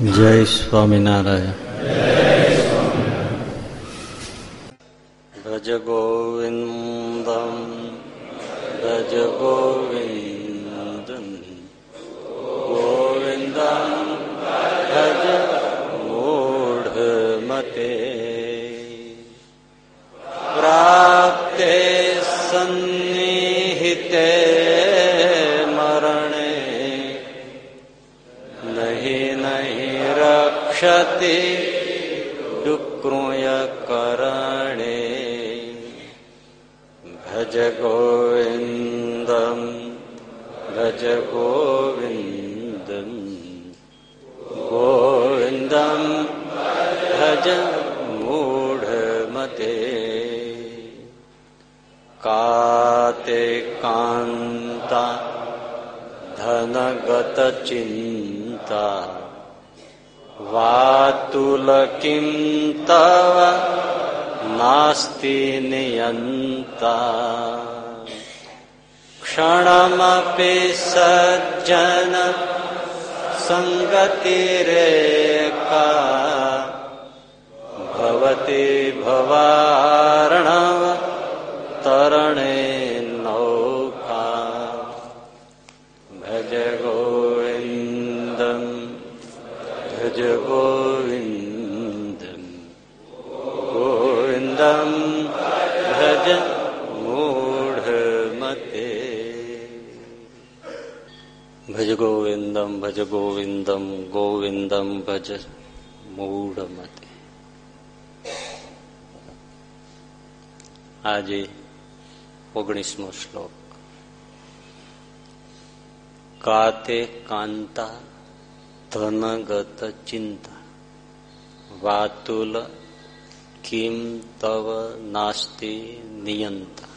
જય સ્વામિનારાયણ. ભજ ગોવિંદ ભજ ગોવિંદમ. ભજ ગોવિંદમ ભજ ગોવિંદમ ગોવિંદમ ભજ મૂઢમતે કાતે કાંતા ધનગત ચિંતા વાતુલ કિમ તવ નાસ્તિ નિયંતા ક્ષણમપી સજ્જન तरणे ભવતી ભવાર્ણવ તરણે નૌકા ભજ ભજ ગોવિંદમ ભજ ગોવિંદમ ગોવિંદમ ભજ મૂઢમતે આજે ઓગણીસમો શ્લોક. કાતે કાંતા ધનગત ચિંતા. વાતુલ કિમ તવ નાસ્તિ નિયંતા.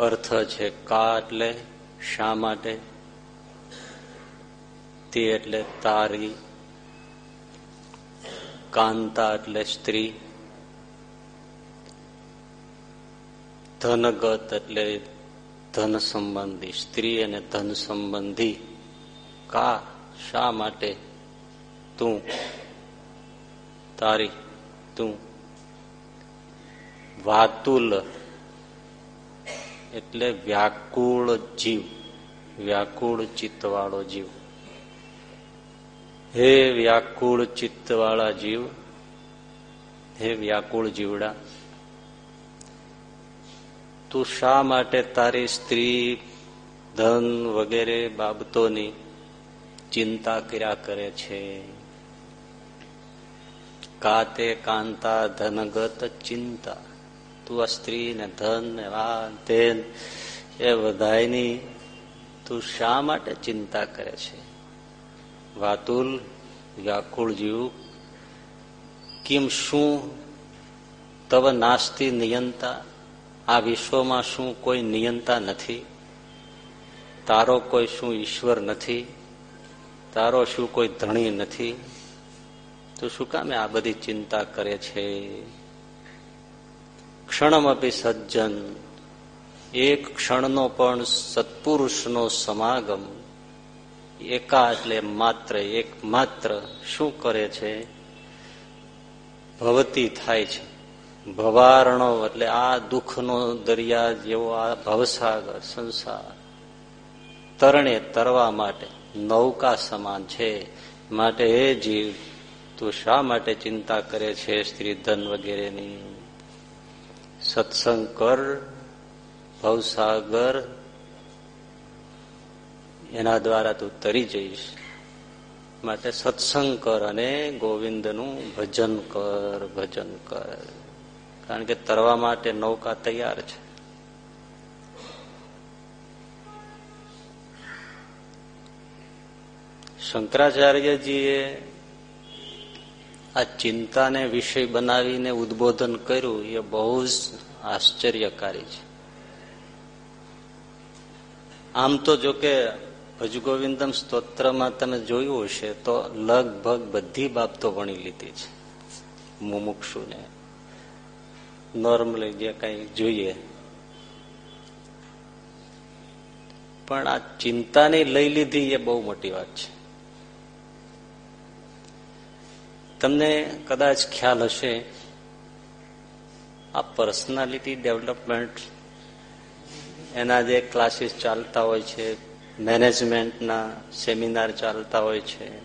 અર્થ છે કા એટલે શા માટે? તે એટલે તારી. કાંતા એટલે સ્ત્રી. ધનગત એટલે ધન સંબંધી, સ્ત્રી અને ધન સંબંધી. કા? શા માટે? તું. તારી. તું. વાતુલ. એટલે વ્યાકુળ જીવ, વ્યાકુળ ચિત્તવાળો જીવ. હે વ્યાકુળ ચિત્તવાળા જીવ, હે વ્યાકુળ જીવડા, તું શા માટે તારી સ્ત્રી, ધન વગેરે બાબતોની ચિંતા કર્યા કરે છે? કાતે કાંતા ધનગત ચિંતા. તું આ સ્ત્રી ને ધન ને વાન તેન એ બધાની તું શા માટે ચિંતા કરે છે? વાતુલ, વ્યાકુળ જીવ, કેમ શું? તવ નાસ્તી નિયંતા. આ વિશ્વમાં શું કોઈ નિયંતા નથી? તારો કોઈ શું ઈશ્વર નથી? તારો શું કોઈ ધણી નથી? તો શું કામે આ બધી ચિંતા કરે છે? ક્ષણમપી સજ્જન. એક ક્ષણનો પણ સત્પુરુષનો સમાગમ. એકા એટલે માત્ર એક માત્ર શું કરે છે? ભવતી થાય છે. ભવારણો એટલે આ દુઃખનો દરિયા જેવો આ ભવસાગર, સંસાર. તરણે તરવા માટે નૌકા સમાન છે. માટે એ જીવ. તું શા માટે ચિંતા કરે છે સ્ત્રી ધન વગેરેની? સત્સંગ કર ભવસાગર, એના દ્વારા તું તરી જઈશ. માટે સત્સંગ કર અને ગોવિંદનું ભજન કર ભજન કર. કારણ કે તરવા માટે નૌકા તૈયાર છે. શંકરાચાર્યજીએ આ ચિંતાને વિષય બનાવીને ઉદબોધન કર્યું, એ બહુ જ આશ્ચર્યકારી છે. આમ તો જો કે ભજગોવિંદમ સ્તોત્રમાં તમે જોયું હશે, તો લગભગ બધી બાબતો ભણી લીધી છે. મુમુક્ષુને, નોર્મલી જે કઈ જોઈએ. પણ આ ચિંતાની લઈ લીધી એ બહુ મોટી વાત છે. તમને કદાચ ખ્યાલ હશે, આ પર્સનાલિટી ડેવલપમેન્ટ એના જે ક્લાસીસ ચાલતા હોય છે, મેનેજમેન્ટના સેમિનાર ચાલતા હોય છે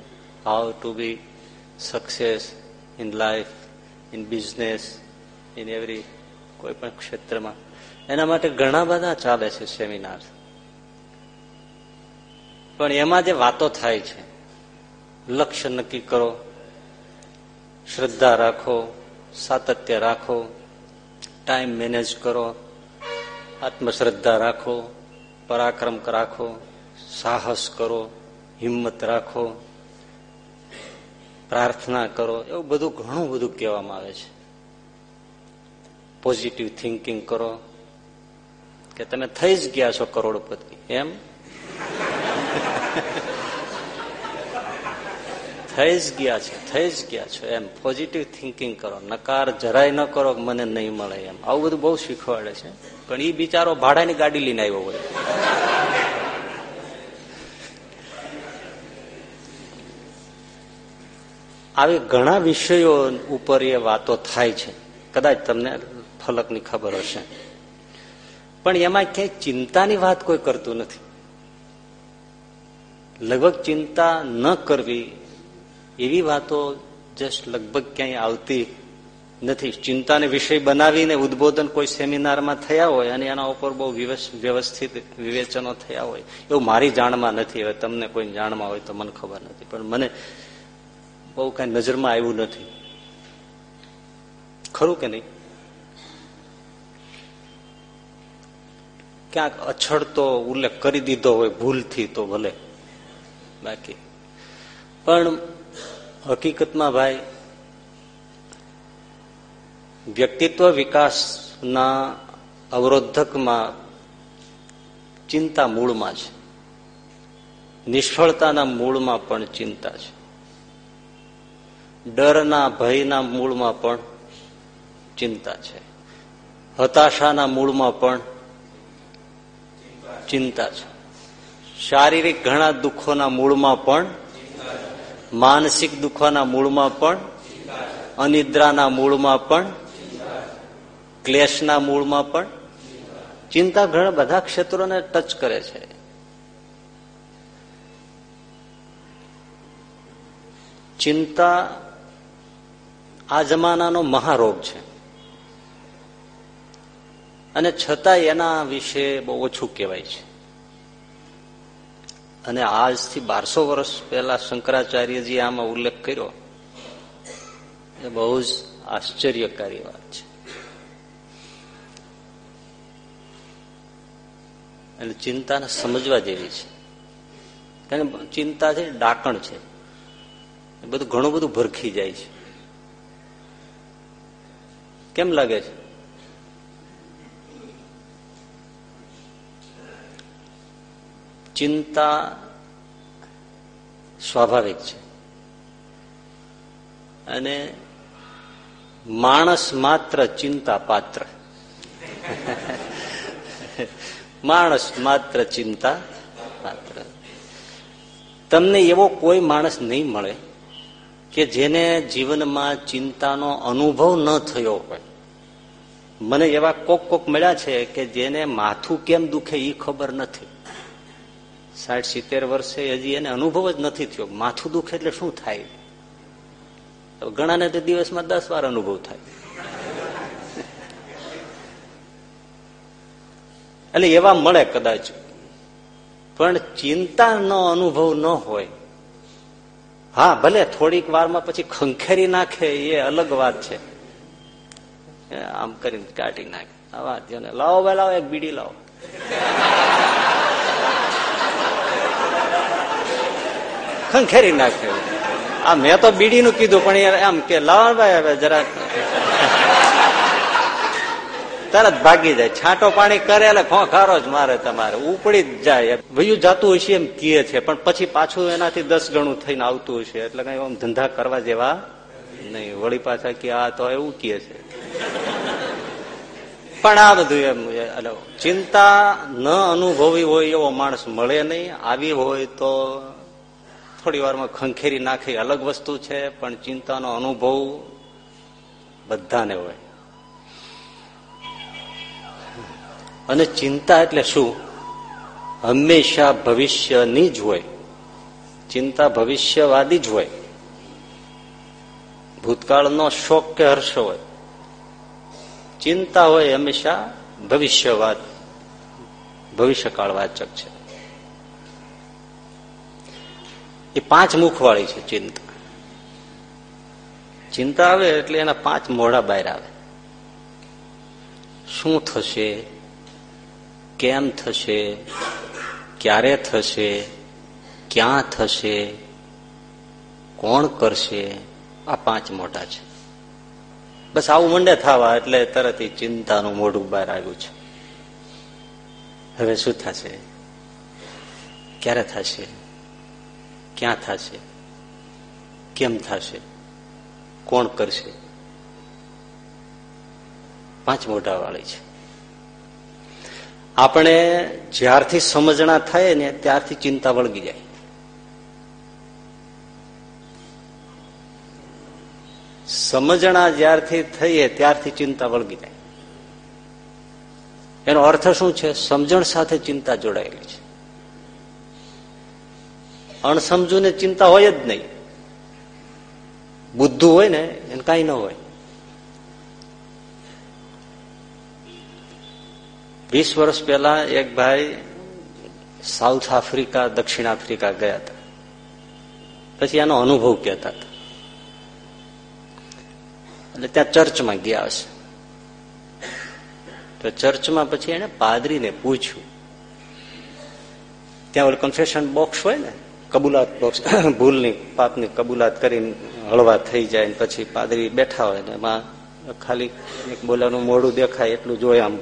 how to be success in life in business in every કોઈ પણ ક્ષેત્રમાં. એના માટે ઘણા બધા ચાલે છે સેમિનાર. પણ એમાં જે વાતો થાય છે, લક્ષ્ય નક્કી કરો શ્રદ્ધા રાખો, સાતત્ય રાખો ટાઈમ મેનેજ કરો, આત્મશ્રદ્ધા રાખો, પરાક્રમ રાખો, સાહસ કરો, હિંમત રાખો, પ્રાર્થના કરો, એવું બધું ઘણું બધું કહેવામાં આવે છે. પોઝિટિવ થિંકિંગ કરો, કે તમે થઈ જ ગયા છો કરોડપતિ, એમ? થઈ જ ગયા છે થઈ જ ગયા છો. એમ પોઝિટિવ થિંકિંગ કરો, નકાર જરાય ન કરો, મને નહીં મળે એમ. આવું બધું બહુ શીખવાડે છે. પણ એ બિચારો ભાડાની ગાડી લઈને આવ્યો હોય. આવી ઘણા વિષયો ઉપર એ વાતો થાય છે. કદાચ તમને ફલકની ખબર હશે. પણ એમાં ક્યાંય ચિંતાની વાત કોઈ કરતું નથી. લગભગ ચિંતા ન કરવી એવી વાતો જસ્ટ લગભગ ક્યાંય આવતી નથી. ચિંતાને વિષય બનાવીને ઉદબોધન કોઈ સેમિનારમાં થયા હોય અને એના ઉપર બહુ વ્યવસ્થિત વિવેચનો થયા હોય, એવું મારી જાણમાં નથી. હવે તમને કોઈ જાણમાં હોય તો મને ખબર નથી. પણ મને બહુ કઈ નજરમાં આવ્યું નથી. ખરું કે નહીં? ક્યાંક અછડતો ઉલ્લેખ કરી દીધો હોય, ભૂલથી તો ભલે. બાકી. પણ હકીકતમાં ભાઈ, વ્યક્તિત્વ વિકાસના અવરોધકમાં ચિંતા મૂળમાં છે. નિષ્ફળતાના મૂળમાં પણ ચિંતા છે. ડરના, ભયના મૂળમાં પણ ચિંતા છે. હતાશાના મૂળમાં પણ ચિંતા છે. શારીરિક ઘણા દુઃખોના મૂળમાં પણ માનસિક દુઃખોના મૂળમાં પણ, અનિદ્રાના મૂળમાં પણ, ક્લેશના મૂળમાં પણ, ચિંતા ઘણા બધા ક્ષેત્રોને ટચ કરે છે. ચિંતા આ જમાનાનો મહારોગ છે. અને છતાં એના વિશે બહુ ઓછું કહેવાય છે. અને આજથી બારસો વર્ષ પહેલા શંકરાચાર્યજી આમાં ઉલ્લેખ કર્યો. એ બહુ જ આશ્ચર્યકારી વાત છે. અને ચિંતાને સમજવા જેવી છે. કારણ ચિંતા છે, ડાકણ છે. બધું ઘણું બધું ભરખી જાય છે. કેમ લાગે છે? ચિંતા સ્વાભાવિક છે. અને માણસ માત્ર ચિંતા પાત્ર. માણસ માત્ર ચિંતા પાત્ર. તમને એવો કોઈ માણસ નહીં મળે કે જેને જીવનમાં ચિંતાનો અનુભવ ન થયો હોય. મને એવા કોક કોક મળ્યા છે કે જેને માથું કેમ દુખે એ ખબર નથી. સાઠ સિત્તેર વર્ષે હજી એને અનુભવ જ નથી થયો માથું દુખે એટલે શું થાય? ઘણાને તો દિવસમાં દસ વાર અનુભવ થાય. એટલે એવા મળે કદાચ. પણ ચિંતાનો અનુભવ ન હોય. હા, ભલે થોડીક વારમાં પછી ખંખેરી નાખે, એ અલગ વાત છે. આમ કરીને કાઢી નાખે. આ વાત લાવો ભાઈ, લાવો, એક બીડી લાવો. ખંખેરી નાખે. આ મેં તો બીડીનું કીધું, પણ આમ કે લાવણભાઈ હવે જરા. તરત ભાગી જાય. છાંટો પાણી કરે એટલે ખોખારો જ મારે તમારે. ઉપડી જ જાય. ભયું જતું હશે એમ કહે છે, પણ પછી પાછું એનાથી દસ ગણું થઈને આવતું હશે. એટલે કઈ આમ ધંધા કરવા જેવા નહીં. વળી પાછા કે આ તો એવું કહે છે. પણ આ બધું એમ, એટલે ચિંતા ન અનુભવી હોય એવો માણસ મળે નહીં. આવી હોય તો થોડી વારમાં ખંખેરી નાખે અલગ વસ્તુ છે, પણ ચિંતાનો અનુભવ બધાને હોય. અને ચિંતા એટલે શું? હંમેશા ભવિષ્યની જ હોય. ચિંતા ભવિષ્યવાદી જ હોય. ભૂતકાળનો શોક કે હર્ષ હોય. ચિંતા હોય હંમેશા ભવિષ્યવાદ ભવિષ્યકાળ વાચક છે. એ પાંચ મુખવાળી છે, ચિંતા. ચિંતા આવે એટલે એના પાંચ મોઢા બહાર આવે. શું થશે? કેમ થશે? ક્યારે થશે? ક્યાં થશે? કોણ કરશે? આ પાંચ મોટા છે. બસ આવું મંડે થવા એટલે તરત ચિંતાનું મોઢું બહાર આવ્યું છે. હવે શું થશે? ક્યારે થશે? ક્યાં થશે? કેમ થશે? કોણ કરશે? પાંચ મોઢા વાળી છે. આપણે જ્યારથી સમજણા થાય ને ત્યારથી ચિંતા વળગી જાય. સમજણા જ્યારથી થઈએ ત્યારથી ચિંતા વળગી જાય. એનો અર્થ શું છે? સમજણ સાથે ચિંતા જોડાયેલી છે. અણસમજુ ને ચિંતા હોય જ નહીં. બુદ્ધુ હોય ને, એને કઈ ન હોય. વીસ વર્ષ પહેલા એક ભાઈ સાઉથ આફ્રિકા, દક્ષિણ આફ્રિકા ગયા હતા. પછી એનો અનુભવ કહેતા હતા. એટલે ત્યાં ચર્ચમાં ગયા હશે. તો ચર્ચમાં પછી એને પાદરીને પૂછ્યું. ત્યાં ઓલું કન્ફેશન બોક્સ હોય ને કબૂલાત બોક્સ ભૂલની પાપની કબૂલાત કરીને હળવા થઈ જાય ને પછી પાદરી બેઠા હોય ને એમાં ખાલી એક બોલાનું મોડું દેખાય એટલું જોઈ આમ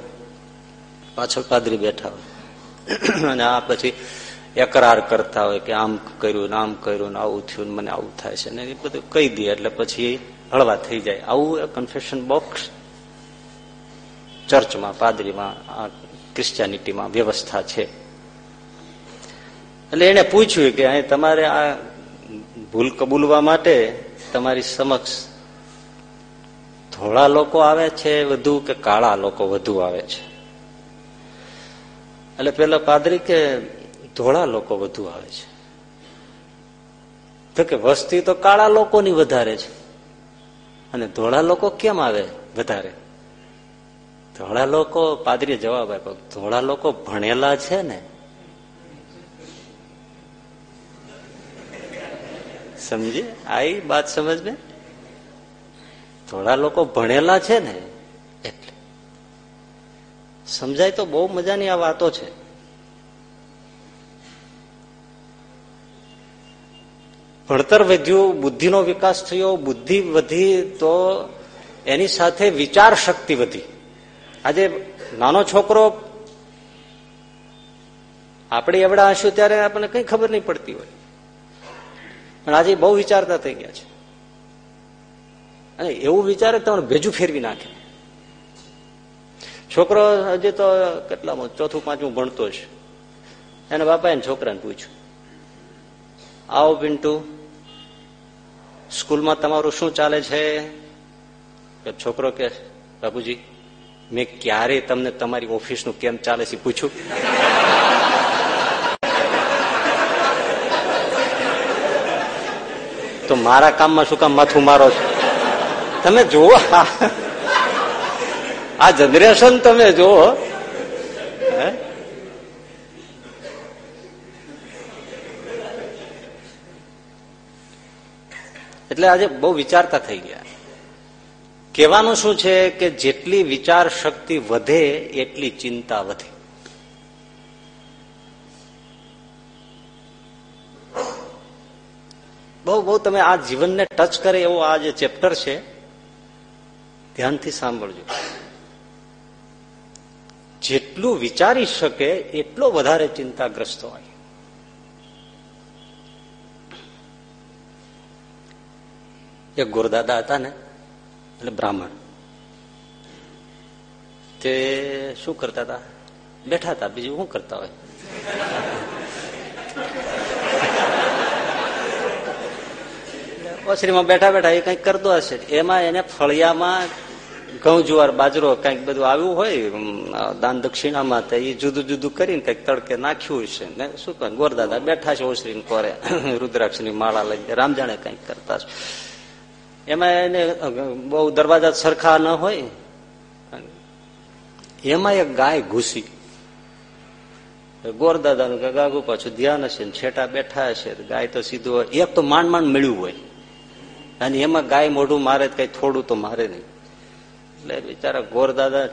પાછળ પાદરી બેઠા હોય. અને આ પછી એકરાર કરતા હોય કે આમ કર્યું ને આમ કર્યું ને આવું થયું ને મને આવું થાય છે ને એ બધું કહી દે એટલે પછી હળવા થઈ જાય. આવું કન્ફેશન બોક્સ ચર્ચમાં પાદરીમાં, આ ક્રિશ્ચિયાનિટીમાં વ્યવસ્થા છે. એટલે એને પૂછ્યું કે અહીં તમારે આ ભૂલ કબૂલવા માટે તમારી સમક્ષ ધોળા લોકો આવે છે, વધુ કે કાળા લોકો વધુ આવે છે? એટલે પેલા પાદરી કે ધોળા લોકો વધુ આવે છે. તો કે વસ્તી તો કાળા લોકોની વધારે છે. અને ધોળા લોકો કેમ આવે વધારે? ધોળા લોકો પાદરી જવાબ આપ્યો, ધોળા લોકો ભણેલા છે ને સમજી? આઈ વાત સમજ ને થોડા લોકો ભણેલા છે ને, એટલે. સમજાય તો બહુ મજાની આ વાતો છે. ભણતર વધ્યું બુદ્ધિનો વિકાસ થયો, બુદ્ધિ વધી તો એની સાથે વિચાર શક્તિ વધી. આજે નાનો છોકરો, આપણે એવડા હશું ત્યારે આપણને કઈ ખબર નહીં પડતી હોય. પણ આજે બહુ વિચારતા થઈ ગયા છે. અને એવું વિચારે તમને ભેજું ફેરવી નાખે. છોકરો હજી તો કેટલામાં, ચોથું, પાંચમું ભણતો છે. એના બાપા એને છોકરાને પૂછ્યું, આવો પિન્ટુ, સ્કૂલમાં તમારું શું ચાલે છે? છોકરો કે બાબુજી મેં ક્યારે તમને તમારી ઓફિસનું કેમ ચાલે છે? પૂછ્યું. તો મારા કામમાં શું કામ માથું મારો છો? તમે જુઓ. આ જનરેશન તમે જુઓ. એટલે આજે બહુ વિચારતા થઈ ગયા. કહેવાનું શું છે કે જેટલી વિચાર શક્તિ વધે, એટલી ચિંતા વધે. બહુ બહુ તમે આ જીવનને ટચ કરે એવો આ જે ચેપ્ટર છે, ધ્યાનથી સાંભળજો. જેટલું વિચારી શકે એટલો વધારે ચિંતાગ્રસ્ત હોય. એક ગુરુદાદા હતા ને, એટલે બ્રાહ્મણ. તે શું કરતા હતા? બેઠા હતા, બીજું શું કરતા હોય? ઓસરીમાં બેઠા બેઠા એ કંઈક કરતો હશે. એમાં એને ફળિયામાં ઘઉં, જુવાર, બાજરો કંઈક બધું આવ્યું હોય દાન દક્ષિણામાં તો એ જુદું જુદું કરીને કંઈક તડકે નાખ્યું હશે. ને શું કહે? ગોરદાદા બેઠા છે ઓસરી કોરે રુદ્રાક્ષની માળા લઈને રામ જાણે કંઈક કરતા છે એમાં એને બહુ દરવાજા સરખા ન હોય. એમાં એક ગાય ઘૂસી. ગોરદાદાનું કે ગાગુ પાછું ધ્યાન હશે છેટા બેઠા હશે. ગાય તો સીધું, એક તો માંડ માંડ મળ્યું હોય. અને એમાં ગાય મોઢું મારે કઈ થોડું તો મારે નહીં. એટલે બિચારા ગોરદાદા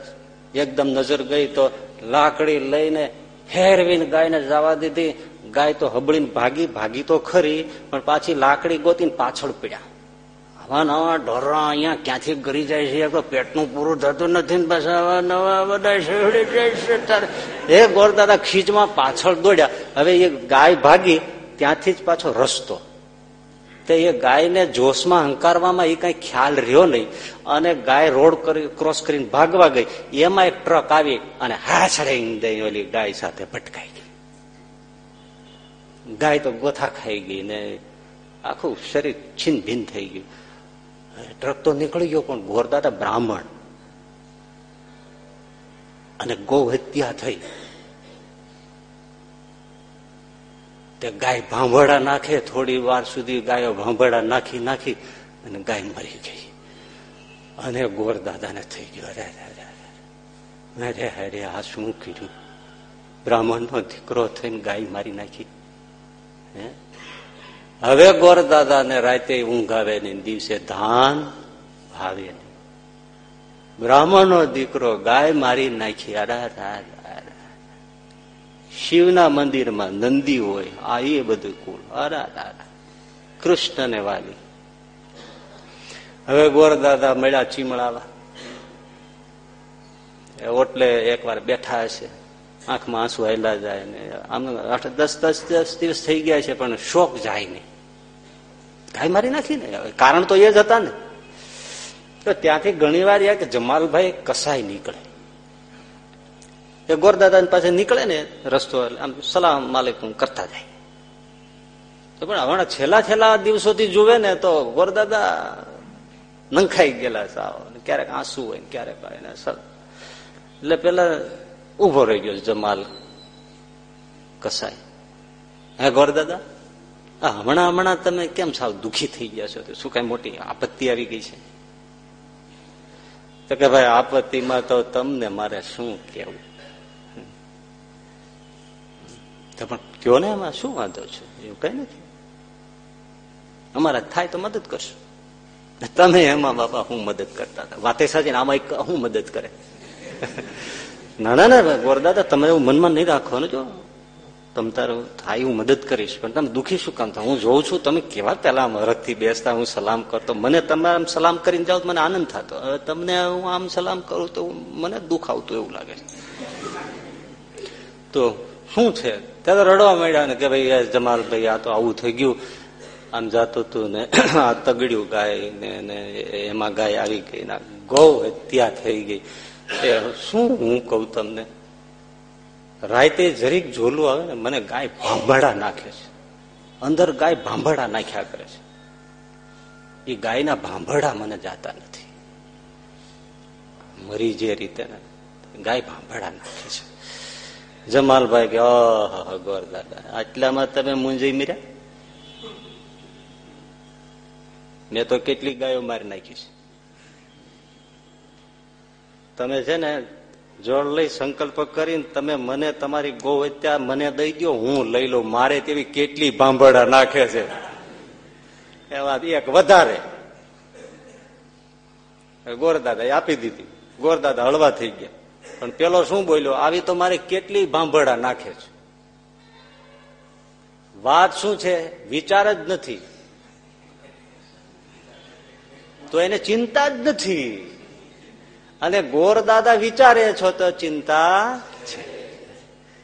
એકદમ નજર ગઈ તો લાકડી લઈને ફેરવીને ગાયને જવા દીધી. ગાય તો હબળીને ભાગી ભાગી તો ખરી, પણ પાછી લાકડી ગોતીને પાછળ પીડ્યા. આવા નવા ઢોરા અહીંયા ક્યાંથી ગરી જાય છે? તો પેટનું પૂરું થતું નથી ને બસ આવા નવા બધા છે એ ગોરદાદા ખીચમાં પાછળ દોડ્યા. હવે એ ગાય ભાગી ત્યાંથી જ પાછો રસ્તો. તે એ ગાયને જોશમાં હંકારવામાં એ કઈ ખ્યાલ રહ્યો નહીં. અને ગાય રોડ કરી, ક્રોસ કરીને ભાગવા ગઈ. એમાં એક ટ્રક આવી અને હાછડાઈને દઈ ઓલી ગાય સાથે ભટકાઈ ગઈ. ગાય તો ગોથા ખાઈ ગઈ ને આખું શરીર છીન થઈ ગયું. ટ્રક તો નીકળી ગયો, પણ ગોરદાદા બ્રાહ્મણ. અને ગૌ હત્યા થઈ. તે ગાય ભાંભળા નાખે, થોડી વાર સુધી ગાયો ભાંભળા નાખી નાખી અને ગાય મરી ગઈ. અને ગોરદાદાને થઈ ગયો, અરે અરે અરે આ શું કર્યું? બ્રાહ્મણનો દીકરો થઈને ગાય મારી નાખી. હવે ગોરદાદાને રાતે ઊંઘ આવે ને દિવસે ધાન ભાવે બ્રાહ્મણનો દીકરો ગાય મારી નાખી અરા શિવના મંદિરમાં નંદી હોય, આ એ બધું કુલ અરા કૃષ્ણ ને વાલી. હવે ગોરદાદા મળ્યા ચીમળાવા. ઓટલે એકવાર બેઠા હશે. આંખમાં આંસુ હેલા જાય ને, આમ આઠ, દસ દસ દસ દિવસ થઈ ગયા છે, પણ શોક જાય નહીં. ગાય મારી નાખી ને. કારણ તો એ જ હતા ને. તો ત્યાંથી ઘણી વાર કે જમાલભાઈ કસાય નીકળે. એ ગોરદાદા પાસે નીકળે ને રસ્તો એટલે આમ સલામ માલિકુમ કરતા જાય. તો પણ હમણાં છેલ્લા છેલ્લા દિવસોથી જુએ ને તો ગોરદાદા નંખાઈ ગયેલા સાવ ક્યારેક આંસુ હોય ક્યારેક એટલે પેલા ઊભો રહી ગયો જમાલ કસાય હે ગોરદાદા? હમણાં હમણાં તમે કેમ સાવ દુખી થઈ ગયા છો? શું કઈ મોટી આપત્તિ આવી ગઈ છે? તો કે ભાઈ, આપત્તિમાં તો તમને મારે શું કેવું તો પણ કયો ને એમાં શું વાંધો છે? એવું કઈ નથી. અમારા થાય તો મદદ કરશું. તમે એમાં બાપા હું મદદ કરતા હતા. વાતે સાચી આમાં હું મદદ કરે. ના ના ના, ગોરદાદા, તમે એવું મનમાં નહીં રાખવાનું, જો. તમે તારું થાય હું મદદ કરીશ, પણ તમે દુઃખી શું કામ થાય? હું જોઉં છું, તમે કેવા પેલા હરખથી બેસતા, હું સલામ કરતો. મને તમે આમ સલામ કરીને જાઓ મને આનંદ થતો. તમને હું આમ સલામ કરું તો મને દુઃખ આવતું એવું લાગે. તો શું છે? ત્યારે રડવા માંડ્યા ને કે ભાઈ જમાલભાઈ આ તો આવું થઈ ગયું. આમ જાતું હતું ને આ તગડ્યું ગાય ને એમાં ગાય આવી ગઈ ના ગૌ હત્યા થઈ ગઈ. એ શું હું કઉ તમને? રાતે જરીક ઝોલું આવે ને, મને ગાય ભાંભડા નાખે છે. અંદર ગાય ભાંભળા નાખ્યા કરે છે. એ ગાયના ભાંભડા મને જાતા નથી. મરી જે રીતે ગાય ભાંભડા નાખે છે. જમાલભાઈ કે ગોર દાદા. આટલામાં તમે મુંજી મીર્યા? મેં તો કેટલી ગાયો મારી નાખી છે. તમે છે ને જોડ લઈ સંકલ્પ કરીને તમે મને તમારી ગો હત્યા મને દઈ દો હું લઈ લઉં. મારે તેવી કેટલી ભાંભડા નાખે છે? એવા એક વધારે. ગોરદાદા આપી દીધી. ગોરદાદા હળવા થઈ ગયા. પણ પેલો શું બોલ્યો? આવી તો મારે કેટલી ભાંભડા નાખે છે. વાત શું છે? વિચાર જ નથી. તો એને ચિંતા જ નથી. અને ગોર દાદા વિચારે છો તો ચિંતા છે.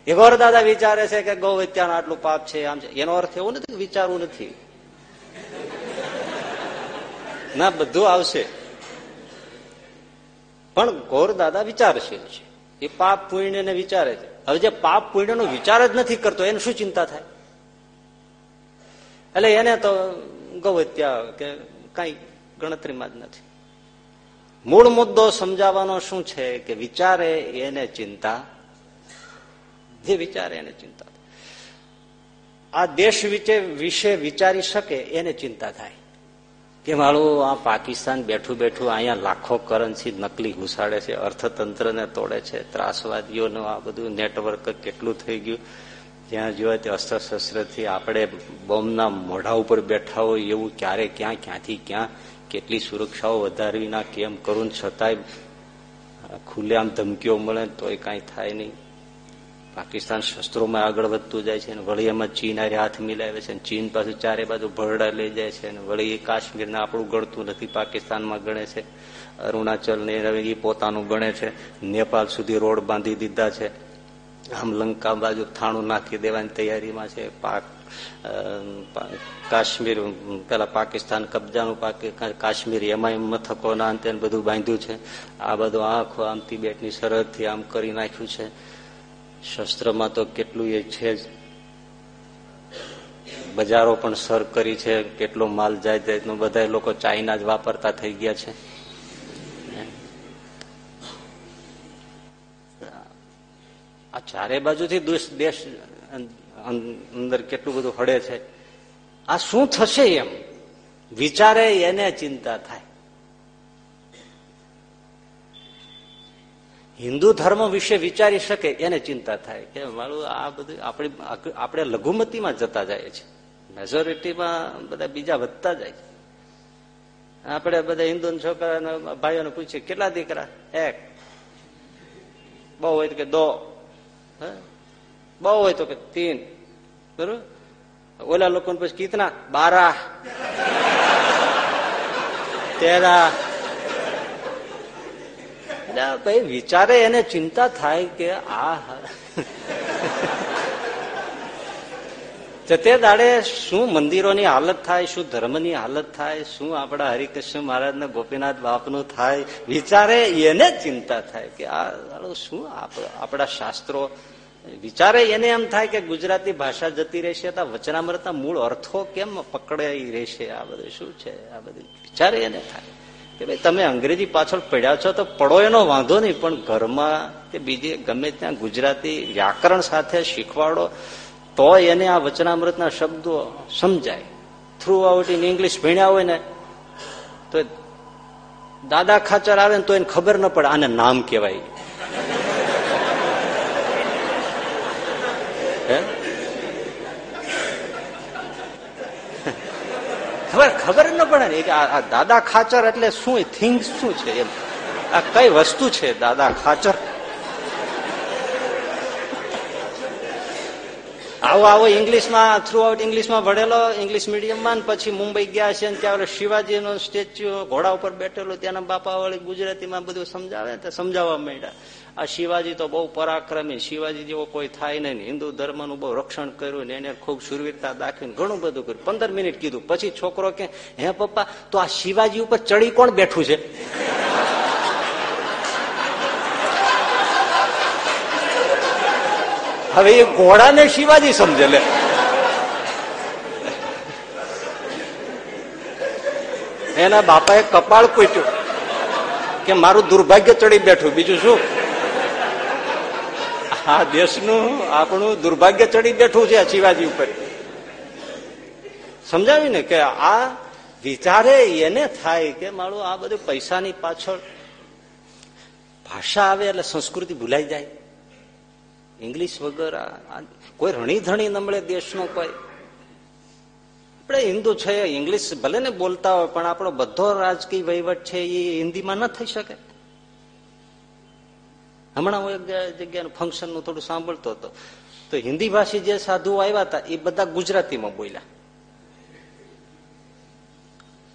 એ ગોર દાદા વિચારે છે કે ગૌ હત્યાનું આટલું પાપ છે, આમ છે. એનો અર્થ એવો નથી વિચારવું નથી. ના, બધું આવશે. પણ ગોર દાદા વિચારશીલ છે. એ પાપ પુણ્ય ને વિચારે છે. હવે જે પાપ પુણ્ય નો વિચાર જ નથી કરતો, એને શું ચિંતા થાય? એટલે એને તો ગૌત્યા કે કઈ ગણતરીમાં જ નથી. મૂળ મુદ્દો સમજાવવાનો શું છે કે વિચારે એને ચિંતા? જે વિચારે એને ચિંતા આ દેશ વિશે વિચારી શકે, એને ચિંતા થાય. કે વાળું આ પાકિસ્તાન બેઠું બેઠું અહીંયા લાખો કરન્સી નકલી ઘુસાડે છે, અર્થતંત્રને તોડે છે, ત્રાસવાદીઓનું આ બધું નેટવર્ક કેટલું થઈ ગયું. જ્યાં જોવા તે અસ્ત્ર શસ્ત્રથી આપણે બોમ્બના મોઢા ઉપર બેઠા હોય એવું ક્યારે, ક્યાં, ક્યાંથી, ક્યાં, કેટલી સુરક્ષાઓ વધારવી ના, કેમ કરું છતાંય ખુલ્લેઆમ ધમકીઓ મળે તોય કાંઈ થાય નહીં. પાકિસ્તાન શસ્ત્રોમાં આગળ વધતું જાય છે વળી એમાં ચીન આરે હાથ મિલાવે છે ચીન પાછું ચારે બાજુ ભરડા લઈ જાય છે અને વળી કાશ્મીરને આપણું ગણતું નથી, પાકિસ્તાનમાં ગણે છે. અરુણાચલ ને એ પોતાનું ગણે છે. નેપાલ સુધી રોડ બાંધી દીધા છે. આમ લંકા બાજુ થાણું નાખી દેવાની તૈયારીમાં છે. પાક કાશ્મીર, પેલા પાકિસ્તાન કબજાનું કાશ્મીર એમાં મથકોના અંતે બધું બાંધ્યું છે. આ બધું આખો આમ તિબેટની સરહદથી આમ કરી નાખ્યું છે. શસ્ત્રમાં તો કેટલું એ છે જ. બજારો પણ સર કરી છે, કેટલો માલ જાય જાય બધા લોકો ચાઇના જ વાપરતા થઈ ગયા છે. આ ચારે બાજુથી દેશ અંદર કેટલું બધું હળે છે. આ શું થશે એમ? વિચારે એને ચિંતા થાય. હિન્દુ ધર્મ વિશે વિચારી શકે, એને ચિંતા થાય. કે મારું આ બધું આપણી, આપણે લઘુમતીમાં જતા જાય છે. મેજોરિટીમાં બધા બીજા વધતા જાય છે. આપણે બધા હિન્દુ છોકરા ભાઈઓને પૂછીએ, કેટલા દીકરા? એક. બહુ હોય તો કે દો. બહુ હોય તો કે તીન. બરોબર? ઓલા લોકોને પછી કીતના બારા. તેરા. ભાઈ વિચારે એને ચિંતા થાય કે આ તે દાડે શું મંદિરોની હાલત થાય, શું ધર્મની હાલત થાય, શું આપણા હરિકૃષ્ણ મહારાજ ને ગોપીનાથ બાપનું થાય, વિચારે એને ચિંતા થાય કે આ શું આપણા શાસ્ત્રો? વિચારે એને એમ થાય કે ગુજરાતી ભાષા જતી રહેશે તો વચનામૃતના મૂળ અર્થો કેમ પકડાઈ રહેશે? આ બધું શું છે? આ બધું વિચારે એને થાય. કે ભાઈ, તમે અંગ્રેજી પાછળ પડ્યા છો તો પડો એનો વાંધો નહીં, પણ ઘરમાં કે બીજે ગમે ત્યાં ગુજરાતી વ્યાકરણ સાથે શીખવાડો, તો એને આ વચનામૃતના શબ્દો સમજાય. થ્રુ આઉટ ઇન ઇંગ્લિશ ભણ્યા હોય ને, તો દાદા ખાચર આવે ને તો એને ખબર ન પડે, આને નામ કહેવાય. ખબર ખબર ન પડે ને. કે આ દાદા ખાચર એટલે શું? થિંગ શું છે એમ? આ કઈ વસ્તુ છે દાદા ખાચર? આવો આવો ઇંગ્લિશમાં થ્રુ આઉટ ઇંગ્લિશમાં ભણેલો, ઇંગ્લિશ મીડિયમમાં પછી મુંબઈ ગયા છે ત્યારે શિવાજી નો સ્ટેચ્યુ ઘોડા ઉપર બેઠેલો, ત્યાંના બાપા વાળી ગુજરાતીમાં બધું સમજાવે તો સમજાવવા માંડ્યા. આ શિવાજી તો બહુ પરાક્રમી. શિવાજી જેવો કોઈ થાય નહીં હિન્દુ ધર્મનું બહુ રક્ષણ કર્યું ને એને ખૂબ સુરવીરતા દાખવીને ઘણું બધું કર્યું. પંદર મિનિટ કીધું. પછી છોકરો કે, હે પપ્પા, તો આ શિવાજી ઉપર ચડી કોણ બેઠું છે? હવે એ ઘોડાને શિવાજી સમજે લે. એના બાપાએ કપાળ કૂટ્યું કે, મારું દુર્ભાગ્ય ચડી બેઠું. બીજું શું? આ દેશનું આપણું દુર્ભાગ્ય ચડી બેઠું છે શિવાજી ઉપર. સમજાવ્યું ને કે આ વિચારે એને થાય કે મારું આ બધું પૈસાની પાછળ ભાષા આવે એટલે સંસ્કૃતિ ભૂલાઈ જાય. ઇંગ્લિશ વગર કોઈ રણી ધણી નમળે દેશનો કોઈ. આપણે હિન્દુ છે, ઇંગ્લિશ ભલે ને બોલતા હોય, પણ આપણો બધો રાજકીય વહીવટ છે એ હિન્દીમાં ન થઈ શકે. હમણાં હું એક જગ્યાનું ફંક્શનનું થોડું સાંભળતો હતો. તો હિન્દી ભાષી જે સાધુઓ આવ્યા હતા, એ બધા ગુજરાતીમાં બોલ્યા.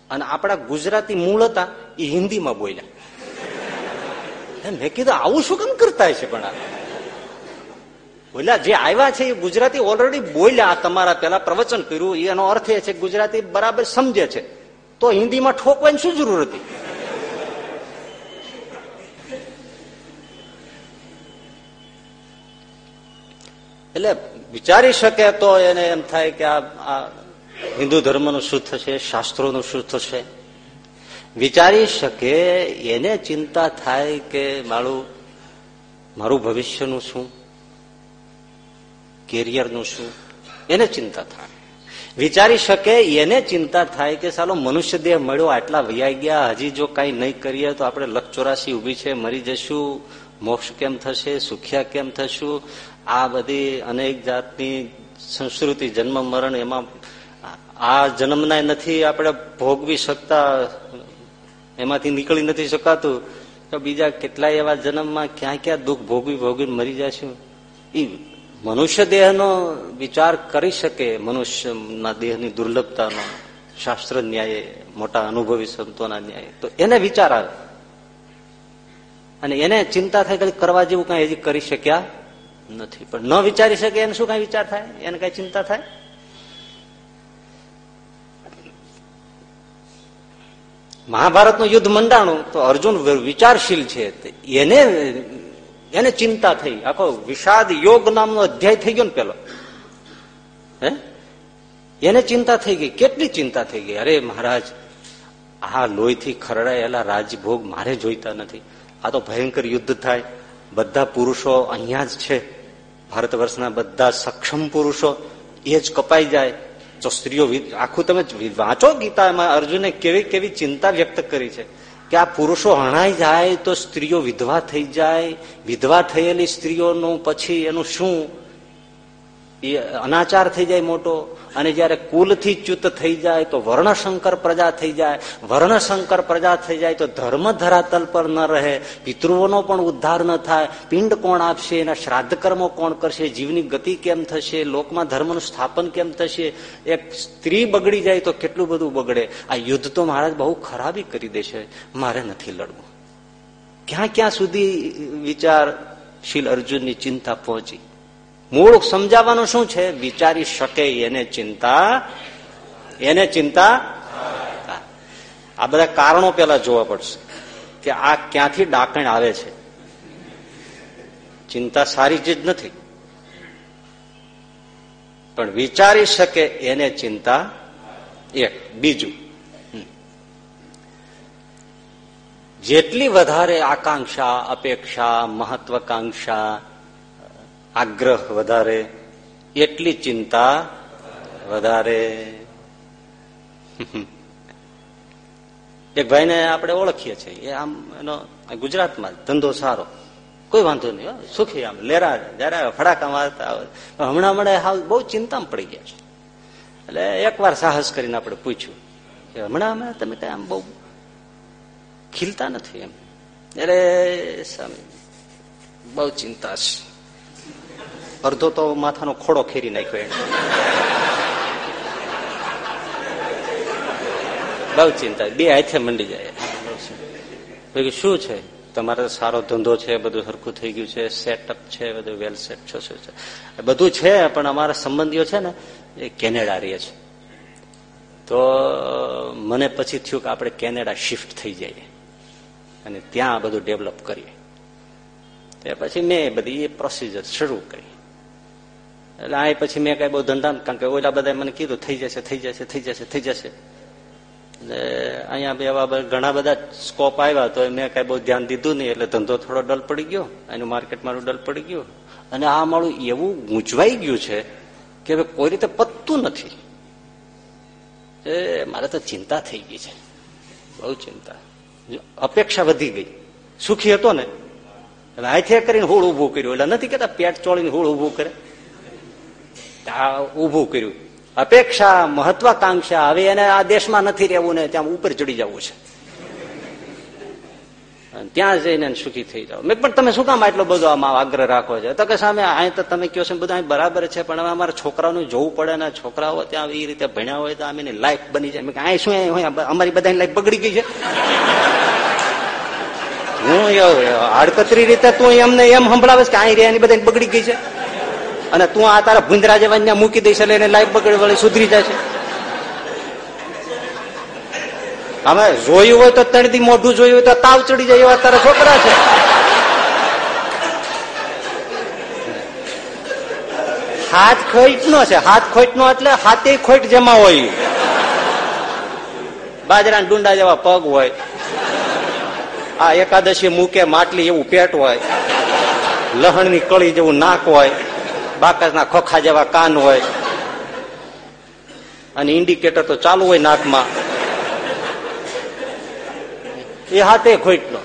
અને આપણા ગુજરાતી મૂળ હતા, એ હિન્દીમાં બોલ્યા. મેં કીધું, આવું શું કેમ કરતા છે પણ બોલ્યા, જે આવ્યા છે એ ગુજરાતી ઓલરેડી બોલ્યા તમારા પેલા પ્રવચન કર્યું. એનો અર્થ એ છે ગુજરાતી બરાબર સમજે છે. તો હિન્દીમાં ઠોકવાની શું જરૂર હતી? એટલે વિચારી શકે તો એને એમ થાય કે આ હિન્દુ ધર્મનું શું થશે, શાસ્ત્રોનું શું થશે? વિચારી શકે, એને ચિંતા થાય કે મારું મારું ભવિષ્યનું શું? કેરિયરનું શું? એને ચિંતા થાય. વિચારી શકે, એને ચિંતા થાય કે સાલો મનુષ્ય દેહ મળ્યો, આટલા વૈયા ગયા, હજી જો કઈ નહીં કરીએ તો આપણે લક ચોરાસી ઊભી છે, મરી જશું, મોક્ષ કેમ થશે, સુખ્યા કેમ થશું? આ બધી અનેક જાતની સંસ્કૃતિ, જન્મ, મરણ એમાં આ જન્મના નથી આપણે ભોગવી શકતા, એમાંથી નીકળી નથી શકાતું. તો બીજા કેટલાય એવા જન્મમાં ક્યાં ક્યાં દુઃખ ભોગવી ભોગવી મરી જશું? એ મનુષ્ય દેહનો વિચાર કરી શકે, મનુષ્યના દેહની દુર્લભતાનો, શાસ્ત્ર ન્યાય, મોટા અનુભવી સંતોના ન્યાય. તો એને વિચાર આવે. અને એને ચિંતા થાય કરવા જેવું કઈ હજી કરી શક્યા? નથી. પણ ન વિચારી શકે એને શું કઈ વિચાર થાય? એને કઈ ચિંતા થાય? મહાભારતનું યુદ્ધ મંડાણું તો અર્જુન વિચારશીલ છે. એને એને ચિંતા થઈ. આખો વિષાદ યોગ નામનો અધ્યાય થઈ ગયો ને પેલો. હે? એને ચિંતા થઈ ગઈ. કેટલી ચિંતા થઈ ગઈ? અરે મહારાજ, આ લોહીથી ખરડાયેલા રાજભોગ મારે જોઈતા નથી. આ તો ભયંકર યુદ્ધ થાય. બધા પુરુષો અહીંયા જ છે. ભારત વર્ષના બધા સક્ષમ પુરુષો એ જ કપાઈ જાય. તો સ્ત્રીઓ આખું તમે વાંચો ગીતામાં અર્જુને કેવી કેવી ચિંતા વ્યક્ત કરી છે કે આ પુરુષો હણાઈ જાય તો સ્ત્રીઓ વિધવા થઈ જાય. વિધવા થયેલી સ્ત્રીઓનું પછી એનું શું? એ અનાચાર થઈ જાય મોટો, અને જયારે કુલથી ચ્યુત થઈ જાય તો વર્ણશંકર પ્રજા થઈ જાય. વર્ણશંકર પ્રજા થઈ જાય તો ધર્મ ધરાતલ પર ન રહે. પિતૃઓનો પણ ઉદ્ધાર ન થાય. પિંડ કોણ આપશે? એના શ્રાદ્ધ કર્મો કોણ કરશે? જીવની ગતિ કેમ થશે? લોકમાં ધર્મનું સ્થાપન કેમ થશે? એક સ્ત્રી બગડી જાય તો કેટલું બધું બગડે? આ યુદ્ધ તો મહારાજ બહુ ખરાબી કરી દેશે. મારે નથી લડવું. ક્યાં ક્યાં સુધી વિચારશીલ અર્જુનની ચિંતા પહોંચી? મૂળ સમજાવવાનું શું છે? વિચારી શકે એને ચિંતા એને ચિંતા આ બધા કારણો પેલા જોવા પડશે કે આ ક્યાંથી ડાકણ આવે છે. ચિંતા સારી ચીજ નથી. પણ વિચારી શકે એને ચિંતા એક. બીજું જેટલી વધારે આકાંક્ષા, અપેક્ષા, મહત્વકાંક્ષા આગ્રહ વધારે, એટલી ચિંતા વધારે. એક ભાઈને આપણે ઓળખીએ છીએ, એ આમ એનો ગુજરાતમાં ધંધો સારો. કોઈ વાંધો નહીં સુખી આમ લેરા જયારે ફડાકા મારતા હમણાં હમણાં હાલ બહુ ચિંતામાં પડી ગયા છે. એટલે એક વાર સાહસ કરીને આપણે પૂછ્યું કે હમણાં હમણાં તમે કઈ આમ બહુ ખીલતા નથી એમ. એટલે સ્વામી, બહુ ચિંતા છે. અડધો તો માથાનો ખોડો ખેરી નાખ્યો એને બહુ ચિંતા. બે હાથે મંડી જાય. શું છે? તમારે સારો ધંધો છે, બધું સરખું થઈ ગયું છે સેટઅપ છે, બધું વેલ સેટ છે, શું છે? બધું છે, પણ અમારા સંબંધીઓ છે ને, એ કેનેડા રહે છે. તો મને પછી થયું કે આપણે કેનેડા શિફ્ટ થઈ જઈએ. અને ત્યાં બધું ડેવલપ કરીએ. તે પછી મેં બધી એ પ્રોસિજર શરૂ કરી. એટલે આ પછી મેં કઈ બહુ ધંધા કારણ કે ઓલા બધા મને કીધું, થઈ જશે થઈ જશે થઈ જશે થઈ જશે. એટલે અહીંયા બે એવા ઘણા બધા સ્કોપ આવ્યા તો મેં કઈ બહુ ધ્યાન દીધું નહીં, એટલે ધંધો થોડો ડલ પડી ગયો, એનું માર્કેટ મારું ડલ પડી ગયું. અને આ મારું એવું ગૂંચવાઈ ગયું છે કે હવે કોઈ રીતે પતતું નથી. એ મારે તો ચિંતા થઈ ગઈ છે. બહુ ચિંતા. અપેક્ષા વધી ગઈ. સુખી હતો ને? હવે હાથે કરીને હોળ ઉભું કર્યું. એટલે નથી કેતા પેટ ચોળીને હોળ ઉભું કરે. ઉભું કર્યું. અપેક્ષા મહત્વાકાંક્ષા હવે એને આ દેશમાં નથી રહેવું ને ત્યાં ઉપર ચડી જવું છે. ત્યાં જઈને સુખી થઈ જાવ મેં પણ તમે શું કામ આટલો બધો આમાં આગ્રહ રાખો છો? તો કે સામે અહીં તો તમે કહો છો બધા બરાબર છે, પણ હવે અમારા છોકરાઓનું જોવું પડે ને છોકરાઓ ત્યાં એ રીતે ભણ્યા હોય તો આમ એની લાઈફ બની જાય. અહીં શું અમારી બધાની લાઈફ બગડી ગઈ છે. હું આડકતરી રીતે તું એમને એમ સંભળાવે કે અહીં રહ્યા એની બધા બગડી ગઈ છે? અને તું આ તારા ભૂંદરા જેવા મૂકી દઈશ એટલે એને લાઈફ બગડી વળી સુધરી છે હવે જોયું હોય તો તણથી મોઢું જોયું હોય તો તાવ ચડી જાય એવા તારા છોકરા છે. હાથ ખોઈટ નો છે. હાથ ખોઈટ નો એટલે હાથે ખોઈટ જેમાં હોય. બાજરા ડુંડા જેવા પગ હોય. આ એકાદશી મૂકે માટલી એવું પેટ હોય. લહણની કળી જેવું નાક હોય. બાકસના ખોખા જેવા કાન હોય. અને ઇન્ડિકેટર તો ચાલુ હોય નાકમાં. એ હાથે ખોટનો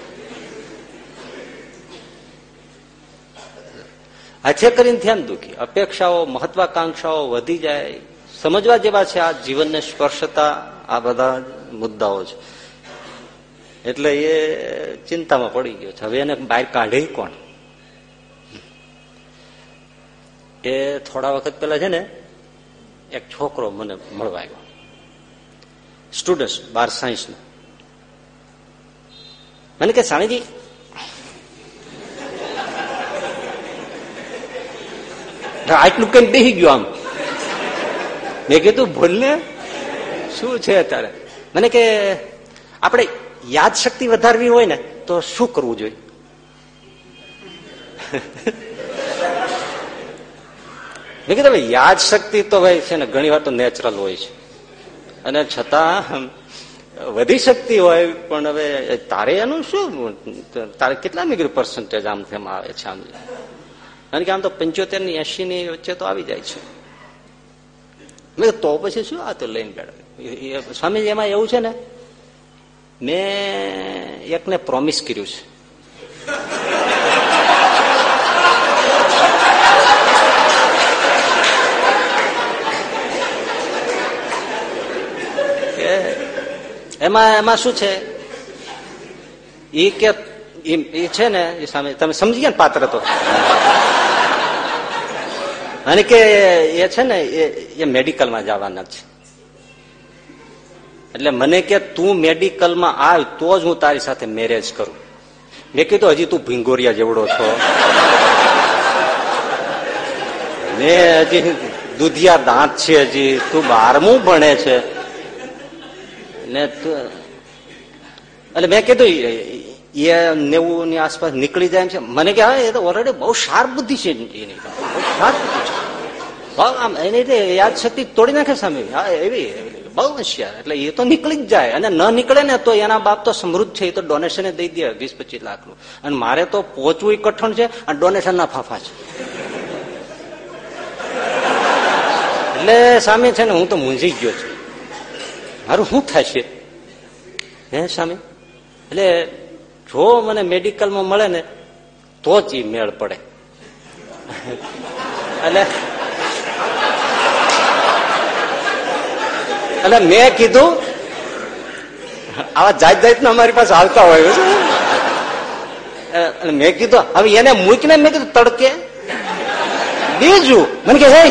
હાથે કરીને ધ્યાન દુખી. અપેક્ષાઓ, મહત્વાકાંક્ષાઓ વધી જાય. સમજવા જેવા છે આ જીવનને સ્પર્શતા, આ બધા મુદ્દાઓ છે. એટલે એ ચિંતામાં પડી ગયો છે. હવે એને બહાર કાઢે કોણ? એ થોડા વખત પેલા છે ને, એક છોકરો મને મળવા આવ્યો. સ્ટુડન્ટ બાર સાયન્સનો મને કે, સાણીજી આટલું કઈ બેસી ગયું આમ? મેં કીધું, ભૂલ ને? શું છે અત્યારે? મને કે, આપણે યાદ શક્તિ વધારવી હોય ને, તો શું કરવું જોઈએ? મેં કીધું યાદ શક્તિ તો ભાઈ છે ને ઘણી વાર તો નેચરલ હોય છે. અને છતાં વધી શક્તિ હોય, પણ હવે તારે એનું શું? તારે કેટલા મીગ્રી પર્સન્ટેજ આમ તેમ આવે છે આમ? કારણ કે આમ તો પંચોતેરની એસી ની વચ્ચે તો આવી જાય છે. મેં તો પછી શું આ તો લઈને બેઠા? સ્વામીજી, એમાં એવું છે ને, મેં એકને પ્રોમિસ કર્યું છે. એમાં એમાં શું છે? એ કે એ છે ને એ સામે, તમે સમજી ગયા ને પાત્ર તો? અને કે એ છે ને, એ મેડિકલમાં જવાના છે. એટલે મને કે તું મેડિકલમાં આવ તો જ હું તારી સાથે મેરેજ કરું. મેં કીધું, હજી તું ભીંગોરિયા જેવડો છો. મેં હજી દુધિયા દાંત છે હજી. તું બારમું ભણે છે. ને એટલે મેં કીધું, એ નેવું ની આસપાસ નીકળી જાય છે. મને કે, હા, એ તો ઓલરેડી બહુ શાર્પ બુદ્ધિ છે એની બહુ શાર્પ બુદ્ધિ છે. આમ એની રીતે યાદ શક્તિ તોડી નાખે સામે. હા, એવી બહુ હોશિયાર. એટલે એ તો નીકળી જ જાય. અને ન નીકળે ને તો એના બાપ તો સમૃદ્ધ છે. એ તો ડોનેશન દઈ દે વીસ પચીસ લાખનું. અને મારે તો પહોંચવું કઠણ છે અને ડોનેશન ના ફાફા છે. એટલે સામે છે ને હું તો મૂંઝી ગયો છું. મારું શું થશે હે સામે એટલે જો મને મેડિકલમાં મળે ને, તો જ એ મેળ પડે. એટલે એટલે મેં કીધું, આવા જાત જાતના અમારી પાસે હાલતા હોય એટલે મેં કીધું, હવે એને મૂકીને મેં કીધું તડકે. બીજું, મને કે, હે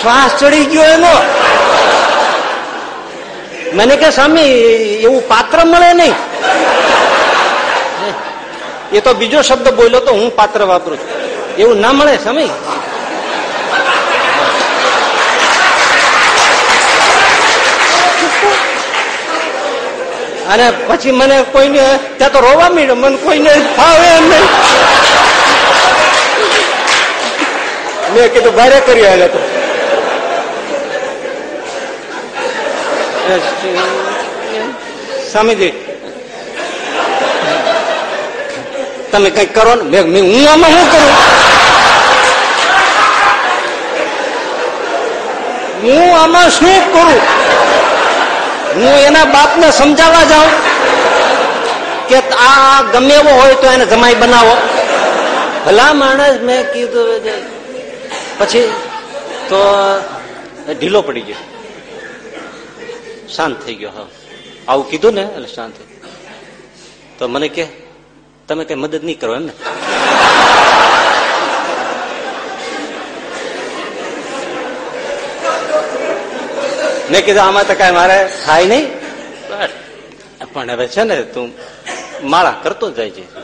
શ્વાસ ચડી ગયો એનો. મને કે સ્વામી, એવું પાત્ર મળે નહીં. એ તો બીજો શબ્દ બોલ્યો તો હું પાત્ર વાપરું છું. એવું ના મળે, સ્વામી. અને પછી મને કોઈને, ત્યાં તો રોવા માંડ્યો, મને કોઈને ફાવે એમ નહીં. મેં કીધું, ભારે કરી આવ્યા તો. સ્વામીજી તમે કઈ કરો ને હું આમાં શું કરું હું આમાં શું કરું હું એના બાપને સમજાવવા જાઉં કે આ ગમે એવો હોય તો એને જમાઈ બનાવો. ભલા માણસ મેં કીધું પછી તો ઢીલો પડી ગયો. શાંત થઈ ગયો, હા. આવું કીધું ને, એટલે શાંત થઈ તો મને કે, તમે કઈ મદદ નહીં કરો એમ ને? મેં કીધું, આમાં તો કઈ મારે થાય નહીં. પણ હવે છે ને, તું માળા કરતો જાય છે.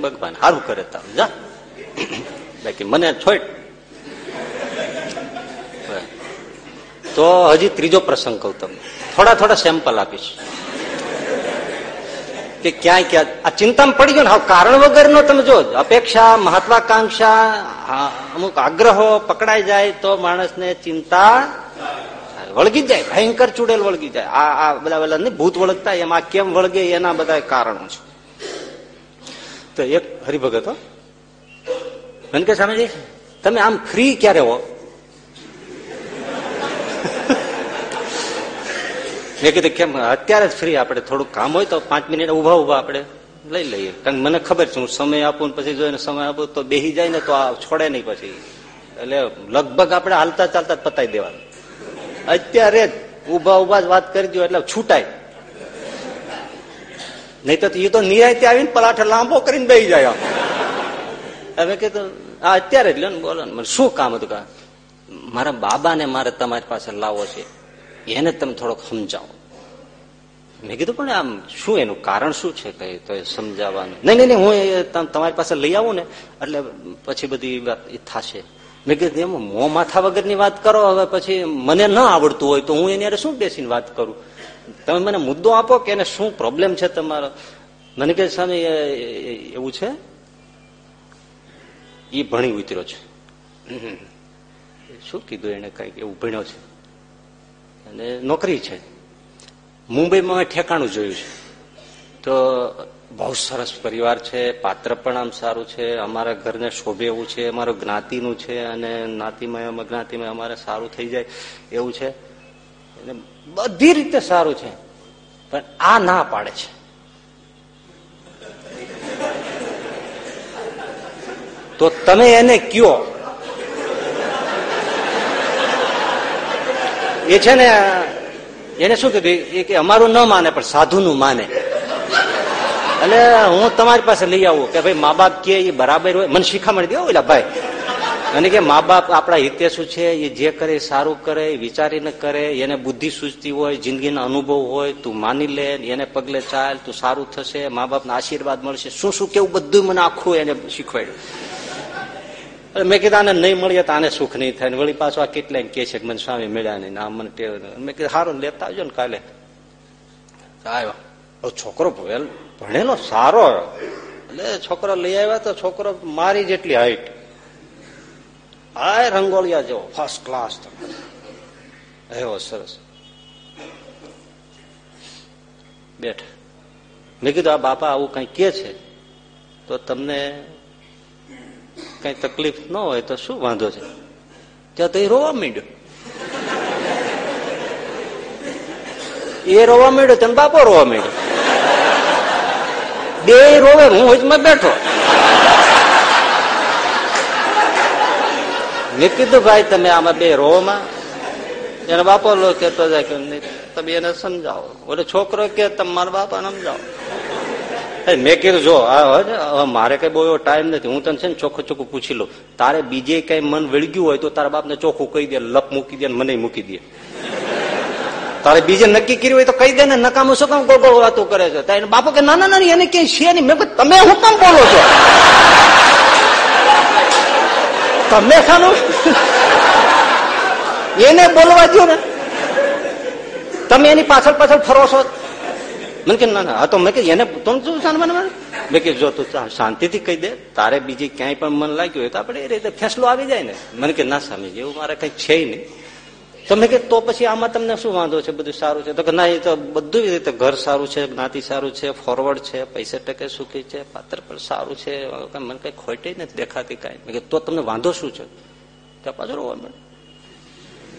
ભગવાન સારું કરે તારું. જા. બાકી મને છોડ. તો હજી ત્રીજો પ્રસંગ કહું તમને. થોડા થોડા સેમ્પલ આપીશ. કે ક્યાંય ક્યાં આ ચિંતામાં પડી ગયો ને કારણ વગરનો તમે જો, અપેક્ષા, મહત્વાકાંક્ષા અમુક આગ્રહો પકડાઈ જાય તો માણસને ચિંતા વળગી જાય, ભયંકર ચૂડેલ વળગી જાય. આ આ બધા બધા નહીં, ભૂત વળગતા એમાં કેમ વળગે એના બધા કારણો છે. તો એક હરિભગત મને કે સ્વામીજી, તમે આમ ફ્રી ક્યારે હો? મેં કીધું કેમ, અત્યારે જ ફ્રી આપણે થોડુંક કામ હોય તો પાંચ મિનિટ ઊભા ઊભા આપણે લઈ લઈએ. કારણ મને ખબર છે, હું સમય આપું પછી જોઈને સમય આપું તો બેસી જાય ને તો આ છોડે નહીં પછી. એટલે લગભગ આપણે હાલતા ચાલતા પતાવી દેવાનું. અત્યારે જ ઊભા ઊભા જ વાત કરી દો એટલે છૂટાય. નહીં તો એ તો નિરાયતે આવીને પલાઠે લાંબો કરીને બેસી જાય હવે કીધું, આ અત્યારે જ લ્યો ને બોલો ને. શું કામ હતું કા મારા બાબાને મારે તમારી પાસે લાવવો છે. એને તમે થોડોક સમજાવો. મેં કીધું, પણ આમ શું એનું કારણ શું છે કઈ? તો સમજાવવાનું. નહીં નહીં હું તમારી પાસે લઈ આવું ને, એટલે પછી બધી વાત એ થશે. મેં કીધું, એમ મો માથા વગરની વાત કરો, હવે પછી મને ન આવડતું હોય તો હું એની શું બેસીને વાત કરું? તમે મને મુદ્દો આપો કે એને શું પ્રોબ્લેમ છે તમારો? મને કે સ્વામી એવું છે? એ ભણી ઉતર્યો છે. શું કીધું એને કંઈક? એવું ભણ્યો છે? અને નોકરી છે. મુંબઈમાં મેં ઠેકાણું જોયું છે. તો બહુ સરસ પરિવાર છે, પાત્ર પણ આમ સારું છે, અમારા ઘરને શોભે એવું છે, અમારું જ્ઞાતિનું છે અને જ્ઞાતિમાં જ્ઞાતિમાં અમારે સારું થઈ જાય એવું છે. બધી રીતે સારું છે. પણ આ ના પાડે છે. તો તમે એને કયો? એ છે ને, એને શું કીધું? કે અમારું ન માને, પણ સાધુનું માને. એટલે હું તમારી પાસે લઈ આવું કે ભાઈ, મા બાપ કે એ બરાબર હોય? મને શીખામણ દેવો એટલે ભાઈ. અને કે મા બાપ આપણા હિતે શું છે, એ જે કરે સારું કરે વિચારીને કરે, એને બુદ્ધિ સૂચતી હોય, જિંદગીના અનુભવ હોય, તું માની લે, એને પગલે ચાલ, તું સારું થશે, મા બાપના આશીર્વાદ મળશે. શું શું કેવું બધું મને આખું એને શીખવાડ્યું. મેં કીધું, આને નહીં મળીએ તો આને સુખ નહીં થાય. વળી પાછો આ કેટલાય કે છે મને સ્વામી મળ્યા નહીં આ મને ટેવ મેં કીધું સારું લેતા આવજો ને કાલે. આવ્યો. છોકરો ભણેલો સારો એટલે છોકરો લઈ આવ્યા તો છોકરો મારી જેટલી હાઈટ આ રંગોળિયા જેવો ફર્સ્ટ ક્લાસ એવો સરસ. બેઠ. મેં કીધું, આ બાપા આવું કઈ કે છે? તો તમને કઈ તકલીફ ન હોય તો શું વાંધો છે? ત્યાં તો એ રોવા માંડ્યો. એ રોવા માંડ્યો, તને બાપો રોવા માંડ્યો. બે રોવે, હું હોજમાં બેઠો. મેં કીધું, ભાઈ, તમે આમાં બે રોમાં એનો બાપો લો કેતો જાય કે તમે એને સમજાવો. ઓલે છોકરો કે, તમે મારા બાપા સમજાવો. મેં કીધું જો મારે કઈ બહુ એવો ટાઈમ નથી. હું તને છે ને ચોખ્ખું ચોખ્ખું પૂછી લઉં. તારે બીજે કઈ મન વળગ્યું હોય તો તારા બાપને ચોખ્ખું કહી દે લપ મૂકી દે મને મૂકી દે. તારે બીજે નક્કી કર્યું હોય તો કહી દે ને નકામું શું કામ ગોળ વાતો કરે છે? તારે બાપુ કે નાના નાની એને ક્યાંય છે નહીં. મેં તમે હું કામ બોલો છો? તમે ખાનું એને બોલવા દો ને. તમે એની પાછળ પાછળ ફરો છો? મને કે, ના ના તો મેં કે, એને તું શું મને મેં કે, જો તું શાંતિથી કહી દે, તારે બીજી ક્યાંય પણ મન લાગ્યું હોય તો આપણે એ રીતે ફેસલો આવી જાય ને. મને કે, ના, સ્વામીજી, એવું મારે કઈ છે નહીં. તો મેં કે, તો પછી આમાં તમને શું વાંધો છે? બધું સારું છે? તો કે, ના, એ તો બધું રીતે ઘર સારું છે, જ્ઞાતિ સારું છે ફોરવર્ડ છે, પૈસા ટકે સુખી છે, પાત્ર પણ સારું છે. મને કઈ ખોટી નથી દેખાતી કાંઈ. કે, તો તમને વાંધો શું છે? ત્યાં પાછળ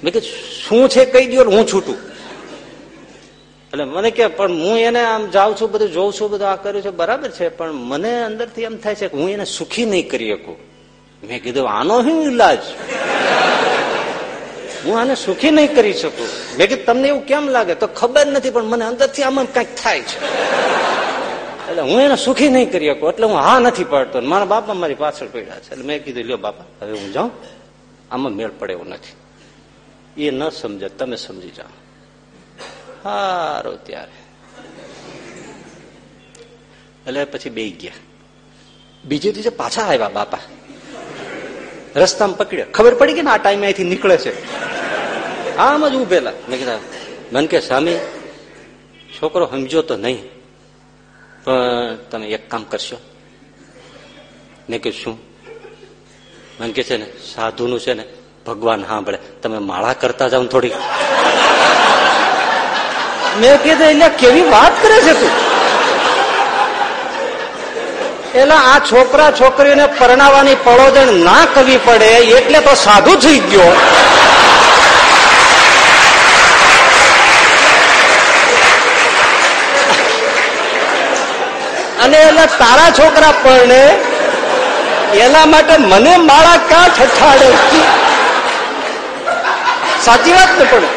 મેં કે, શું છે? કહી દો હું છૂટું. એટલે મને કે, પણ હું એને આમ જાઉં છું, બધું જોઉં છું, બધું આ કર્યું છે. બરાબર છે, પણ મને અંદરથી એમ થાય છે કે હું એને સુખી નહીં કરી શકું. મેં કીધું, આનો શું ઇલાજ હું આને સુખી નહીં કરી શકું. મેં કીધું, તમને એવું કેમ લાગે? તો ખબર નથી, પણ મને અંદરથી આમાં કંઈક થાય છે. એટલે હું એને સુખી નહીં કરી શકું, એટલે હું હા નથી પાડતો. મારા બાપા મારી પાછળ પડ્યા છે. એટલે મેં કીધું, લ્યો બાપા, હવે હું જાઉં. આમાં મેળ પડે એવું નથી. એ ન સમજે, તમે સમજી જાઓ. સારું ત્યારે. એટલે પછી બે ગયા. બીજે દિવસે પાછા આવ્યા બાપા. રસ્તામાં પકડ્યા. ખબર પડી કે ને, આ ટાઈમે અહીંથી નીકળે છે. આમ જ ઉભેલા મેં કીધા મન કે, સ્વામી, છોકરો સમજો તો નહીં. પણ તમે એક કામ કરશો. મેં કે શું? મને કે છે ને, સાધુનું છે ને, ભગવાન સાંભળે. તમે માળા કરતા જાઓ થોડી મેં કીધું, એટલે કેવી વાત કરે છે તું? એટલે આ છોકરા છોકરીઓને પરણાવવાની પળોજણ ના કરવી પડે, એટલે તો સાધુ થઈ ગયો. અને એટલે તારા છોકરા પરણે એના માટે મને માળા ક્યાં ઠઠાડે? સાચી વાત ને પણ?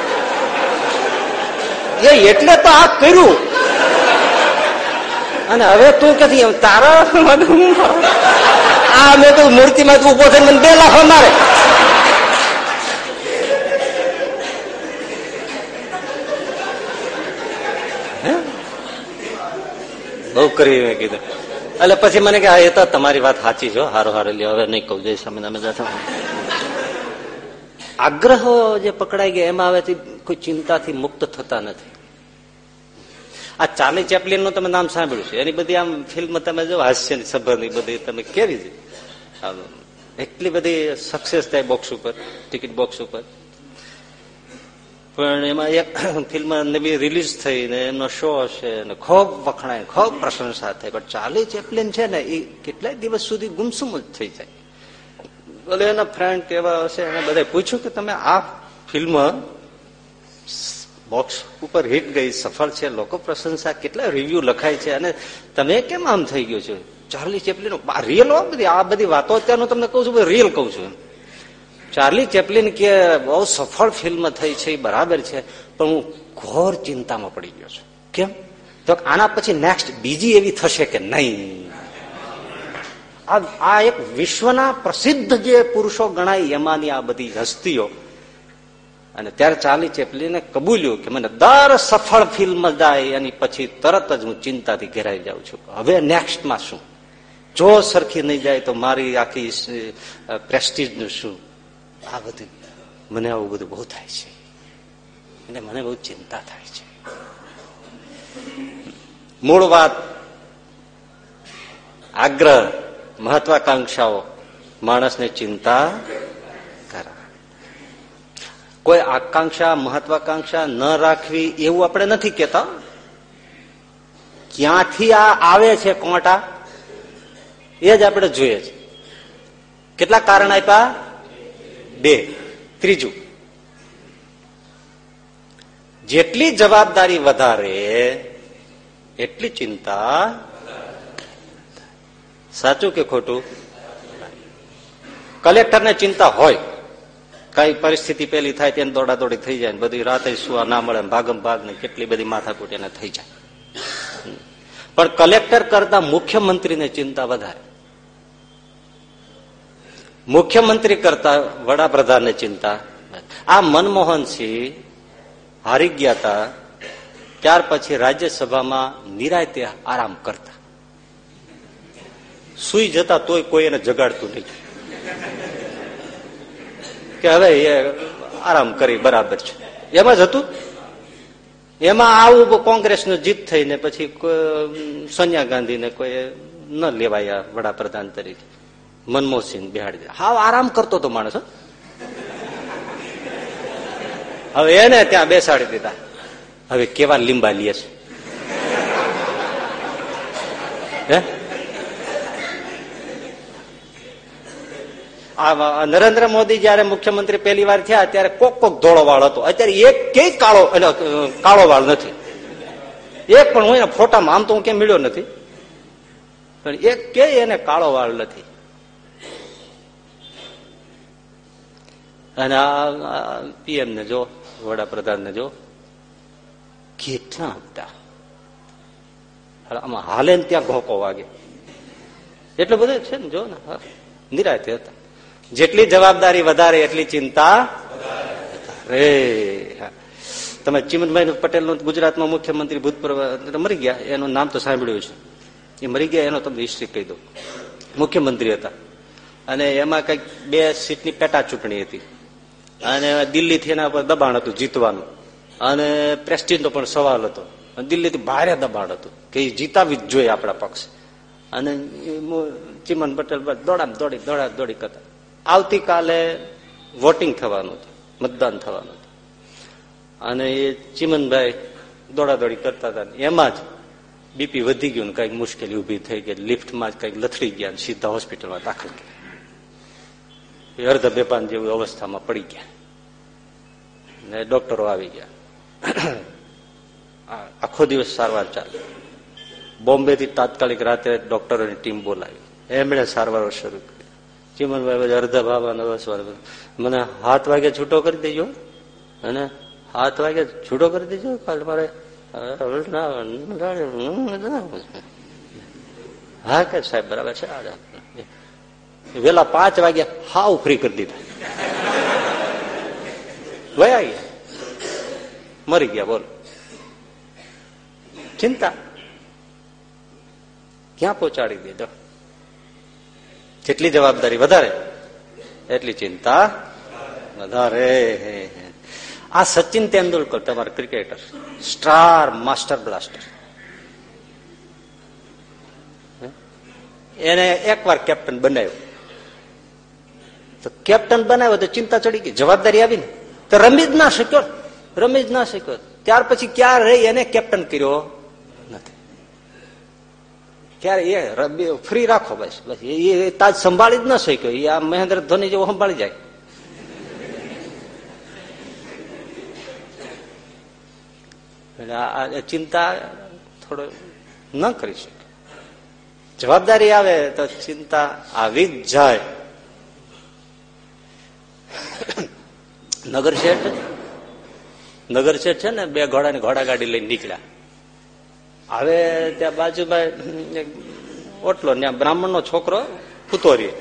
એ એટલે તો આ કર્યું. અને હવે તું કે તારા આ મેં તો મૂર્તિમાં ઊભો થઈને મને બે લાખ મારે. બહુ કરી કીધું. એટલે પછી મને કે, આ એ તો તમારી વાત સાચી છો હારો હારો, લ્યો, હવે નહીં કહું, જય સ્વામિનારાયણ આગ્રહો જે પકડાઈ ગયા, એમાં હવે કોઈ ચિંતાથી મુક્ત થતા નથી. આ ચાલી ચેપલિનનું તમે નામ સાંભળ્યું છે. એની બધી આમ ફિલ્મ તમે જો હાસ્ય સભરની બધી તમે કેવી છે એટલી બધી સક્સેસ થાય બોક્સ ઉપર ટિકિટ બોક્સ ઉપર. પણ એમાં એક ફિલ્મ નવી રિલીઝ થઈ ને એમનો શો છે ને ખૂબ વખણાય, ખૂબ પ્રશંસા થઈ પણ ચાલી ચેપલિન છે ને, એ કેટલાય દિવસ સુધી ગુમસુમ જ થઈ જાય. બોલે એના ફ્રેન્ડ કેવા હશે, એને બધા પૂછ્યું કે તમે આ ફિલ્મ બોક્સ ઉપર હિટ ગઈ, સફળ છે, લોકો પ્રશંસા, કેટલા રિવ્યુ લખાય છે, અને તમે કેમ આમ થઈ ગયો છો? ચાર્લી ચેપલિન રિયલ બધી, આ બધી વાતો અત્યારનું તમને કહું છું રિયલ કહું છું ચાર્લી ચેપલિન કે બહુ સફળ ફિલ્મ થઈ છે, એ બરાબર છે, પણ હું ઘોર ચિંતામાં પડી ગયો છું. કેમ? તો આના પછી નેક્સ્ટ બીજી એવી થશે કે નહીં? આ એક વિશ્વના પ્રસિદ્ધ જે પુરુષો ગણાય, એમાંની આ બધી હસ્તીઓ અને ત્યારે ચાલી ચેપલીને કબૂલ્યું કે મને દર સફળ ફિલ્મ જાય, એની પછી તરત જ હું ચિંતાથી ઘેરાઈ જાઉં છું હવે નેક્સ્ટમાં શું? જો સરખી નહીં જાય તો મારી આખી પ્રેસ્ટીજનું શું? આ બધું મને આવું બધું બહુ થાય છે. એટલે મને બહુ ચિંતા થાય છે. મૂળ વાત, આગ્રહ, મહત્વાકાંક્ષાઓ, માણસને ચિંતા કોઈ આકાંક્ષા, મહત્વાકાંક્ષા ન રાખવી એવું આપણે નથી કેતા ક્યાંથી આ આવે છે કોટા? એ જ આપણે જોઈએ છે. કેટલા કારણ આપ્યા? બે. ત્રીજું. જેટલી જવાબદારી વધારે, એટલી ચિંતા. સાચું કે ખોટું? કલેક્ટરને ચિંતા હોય. કઈ પરિસ્થિતિ પેલી થાય તેને દોડાદોડી થઈ જાય બધી રાતે સુવા ના મળે ભાગમ ભાગ ને કેટલી બધી માથાકૂટ એને થઈ જાય. પણ કલેક્ટર કરતા મુખ્યમંત્રીને ચિંતા વધારે. મુખ્યમંત્રી કરતા વડાપ્રધાનને ચિંતા આ મનમોહનસિંહ હારી ગયા હતા ત્યાર પછી રાજ્યસભામાં નિરાયતે આરામ કરતા. સુઈ જતા તોય કોઈ એને જગાડતું નહીં. કે હવે એ આરામ કરી, બરાબર છે. એમાં જ હતું? એમાં આવું કોંગ્રેસનું જીત થઈને પછી સોનિયા ગાંધીને કોઈ ન લેવાયા વડાપ્રધાન તરીકે. મનમોહનસિંહ બિહાડી હા આરામ કરતો હતો માણસ હવે એને ત્યાં બેસાડી દીધા. હવે કેવા લીંબા લીએ છે? હે? નરેન્દ્ર મોદી જયારે મુખ્યમંત્રી પહેલી વાર થયા, ત્યારે કોક કોક ધોળો વાળ હતો. અત્યારે એક કે કાળો કાળો વાળ નથી. એક પણ હું એના ફોટામાં, આમ તો હું કેમ મળ્યો નથી. પણ એક કે એને કાળો વાળ નથી. અને પીએમ ને જો વડાપ્રધાન ને જો, કેટલા હતા આમાં હાલે ત્યાં ઘોકો વાગે. એટલું બધું છે ને, જો ને નિરાતે હતા. જેટલી જવાબદારી વધારે, એટલી ચિંતા રે તમે ચિમનભાઈ પટેલનું ગુજરાતમાં મુખ્યમંત્રી ભૂતપૂર્વ મરી ગયા, એનું નામ તો સાંભળ્યું છે. એ મરી ગયા, એનો તમને હિસ્ટ્રી કહી દો મુખ્યમંત્રી હતા. અને એમાં કંઈક બે સીટની પેટા ચૂંટણી હતી. અને દિલ્હીથી એના પર દબાણ હતું જીતવાનું. અને પ્રેસ્ટીજનો પણ સવાલ હતો. દિલ્હીથી ભારે દબાણ હતું કે એ જીતાવી જ જોઈએ આપણા પક્ષ. અને ચિમન પટેલ દોડા દોડી દોડા દોડી કરતા. આવતીકાલે વોટિંગ થવાનું હતું મતદાન થવાનું હતું અને એ ચિમનભાઈ દોડાદોડી કરતા હતા. એમાં જ બીપી વધી ગયું કંઈક મુશ્કેલી ઊભી થઈ ગઈ. લિફ્ટમાં જ કંઈક લથડી ગયા સીધા હોસ્પિટલમાં દાખલ ગયા એ અર્ધ બેપાન જેવી અવસ્થામાં પડી ગયા. ને ડોક્ટરો આવી ગયા. આખો દિવસ સારવાર ચાલે. બોમ્બે થી તાત્કાલિક રાત્રે ડોક્ટરોની ટીમ બોલાવી. એમણે સારવારો શરૂ કરી ચિમનભાઈ અર્ધા ભાવવાનો અવસર મને હાથ વાગે છૂટો કરી દેજો. અને હાથ વાગે છૂટો કરી દેજો. કાલે મારે હા કે સાહેબ, બરાબર છે. વેલા પાંચ વાગ્યા હાવ ફ્રી કરી દીધા. વયા ગયા. મરી ગયા, બોલો. ચિંતા. ક્યાં પહોંચાડી દીધો? જેટલી જવાબદારી વધારે, એટલી ચિંતા વધારે. આ સચિન તેંડુલકર, તમારા ક્રિકેટર, સ્ટાર માસ્ટર બ્લાસ્ટર. એને એકવાર કેપ્ટન બનાવ્યો. તો કેપ્ટન બનાવ્યો તો ચિંતા ચડી ગઈ, જવાબદારી આવી ને તો રમી જ ના શક્યો રમી જ ના શક્યો. ત્યાર પછી ક્યારે રહી એને કેપ્ટન કર્યો? ક્યારે એ ફ્રી રાખો બસ બસ. એ તાજ સંભાળી જ ન શક્યો. એ આ મહેન્દ્ર ધોની જેવો સંભાળી જાય. એટલે ચિંતા થોડો ન કરી શકે. જવાબદારી આવે તો ચિંતા આવી જ જાય. નગર શેઠ? નગર શેઠ છે ને બે ઘોડાની ઘોડા ગાડી લઈને નીકળ્યા. હવે ત્યાં બાજુમાં ઓટલો ત્યાં બ્રાહ્મણ નો છોકરો ફૂતોરી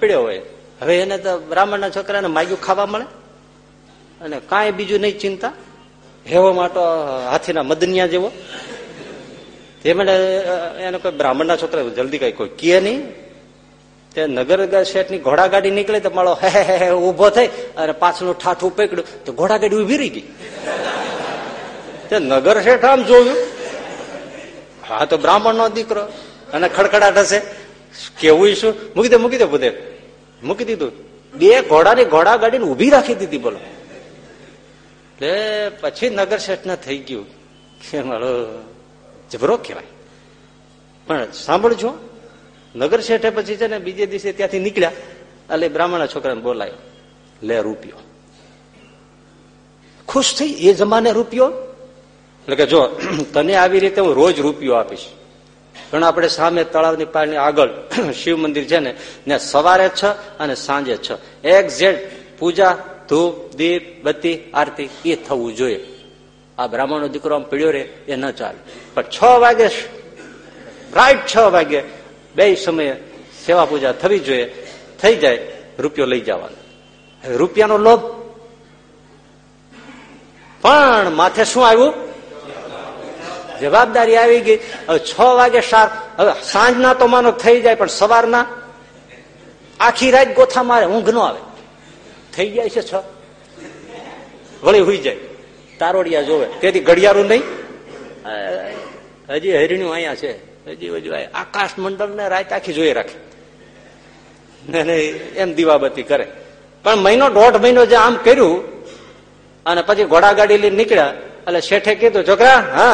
પીડ્યો હોય. હવે એને તો બ્રાહ્મણ ના છોકરાને માગ્યું ખાવા મળે? અને કાંઈ બીજું નહીં ચિંતા? હેવો માટો હાથીના મદનિયા જેવો? તે મને એને કોઈ બ્રાહ્મણના છોકરા જલ્દી કઈ કોઈ કીએ નહીં. તે નગર શેઠની ઘોડાગાડી નીકળે તો મારો હે હે ઊભો થઈ અને પાછળનું ઠાઠું પકડ્યું. તો ઘોડાગાડી ઊભી રહી ગઈ. તે નગર શેઠ આમ જોયું. હા, તો બ્રાહ્મણ નો દીકરો. અને ખડખડાટ હશે. કેવું શું મૂકી દે મૂકી દે બધે મૂકી દીધું. બે ઘોડાની ઘોડા ગાડીને ઊભી રાખી દીધી, બોલો. એટલે પછી નગર શેઠ ને થઈ ગયું. કે મારો જબરો કહેવાય. પણ સાંભળજો, નગર શેઠે પછી છે ને બીજે દિવસે ત્યાંથી નીકળ્યા. એટલે બ્રાહ્મણ છોકરાને બોલાયો. લે રૂપિયો. ખુશ થઈ, એ જમાને રૂપિયો એટલે કે જો, તને આવી રીતે હું રોજ રૂપિયો આપીશ, પણ આપણે સામે તળાવની પાણી આગળ શિવ મંદિર છે ને ને સવારે છ અને સાંજે છ. એક્ઝેક્ટ પૂજા, ધૂપ, દીપ, બત્તી, આરતી, એ થવું જોઈએ. આ બ્રાહ્મણનો દીકરો આમ પીડ્યો રે, એ ન ચાલે. પણ છ વાગે રાઈટ છ વાગે બે સમયે સેવા પૂજા થવી જોઈએ, થઈ જાય, રૂપિયો લઈ જવાનો. રૂપિયાનો લોભ. પણ માથે શું આવ્યું? જવાબદારી આવી ગઈ. હવે છ વાગે શાર્પ હવે સાંજના તો માનો થઈ જાય, પણ સવારના આખી રાત ગોથા મારે, ઊંઘ ન આવે. થઈ જાય છે છ. વળી હોઈ જાય. તારોડિયા જોવે. તેથી ઘડિયાળું નહીં. હજી હરિણ્યું અહીંયા છે. હજી હજુ આકાશ મંડળ ને રાત આખી જોઈ રાખે. એમ દીવાબત્તી કરે. પણ મહિનો દોઢ મહિનો જે આમ કર્યું, અને પછી ઘોડાગાડી લઈને નીકળ્યા, એટલે શેઠે કીધું, છોકરા, હા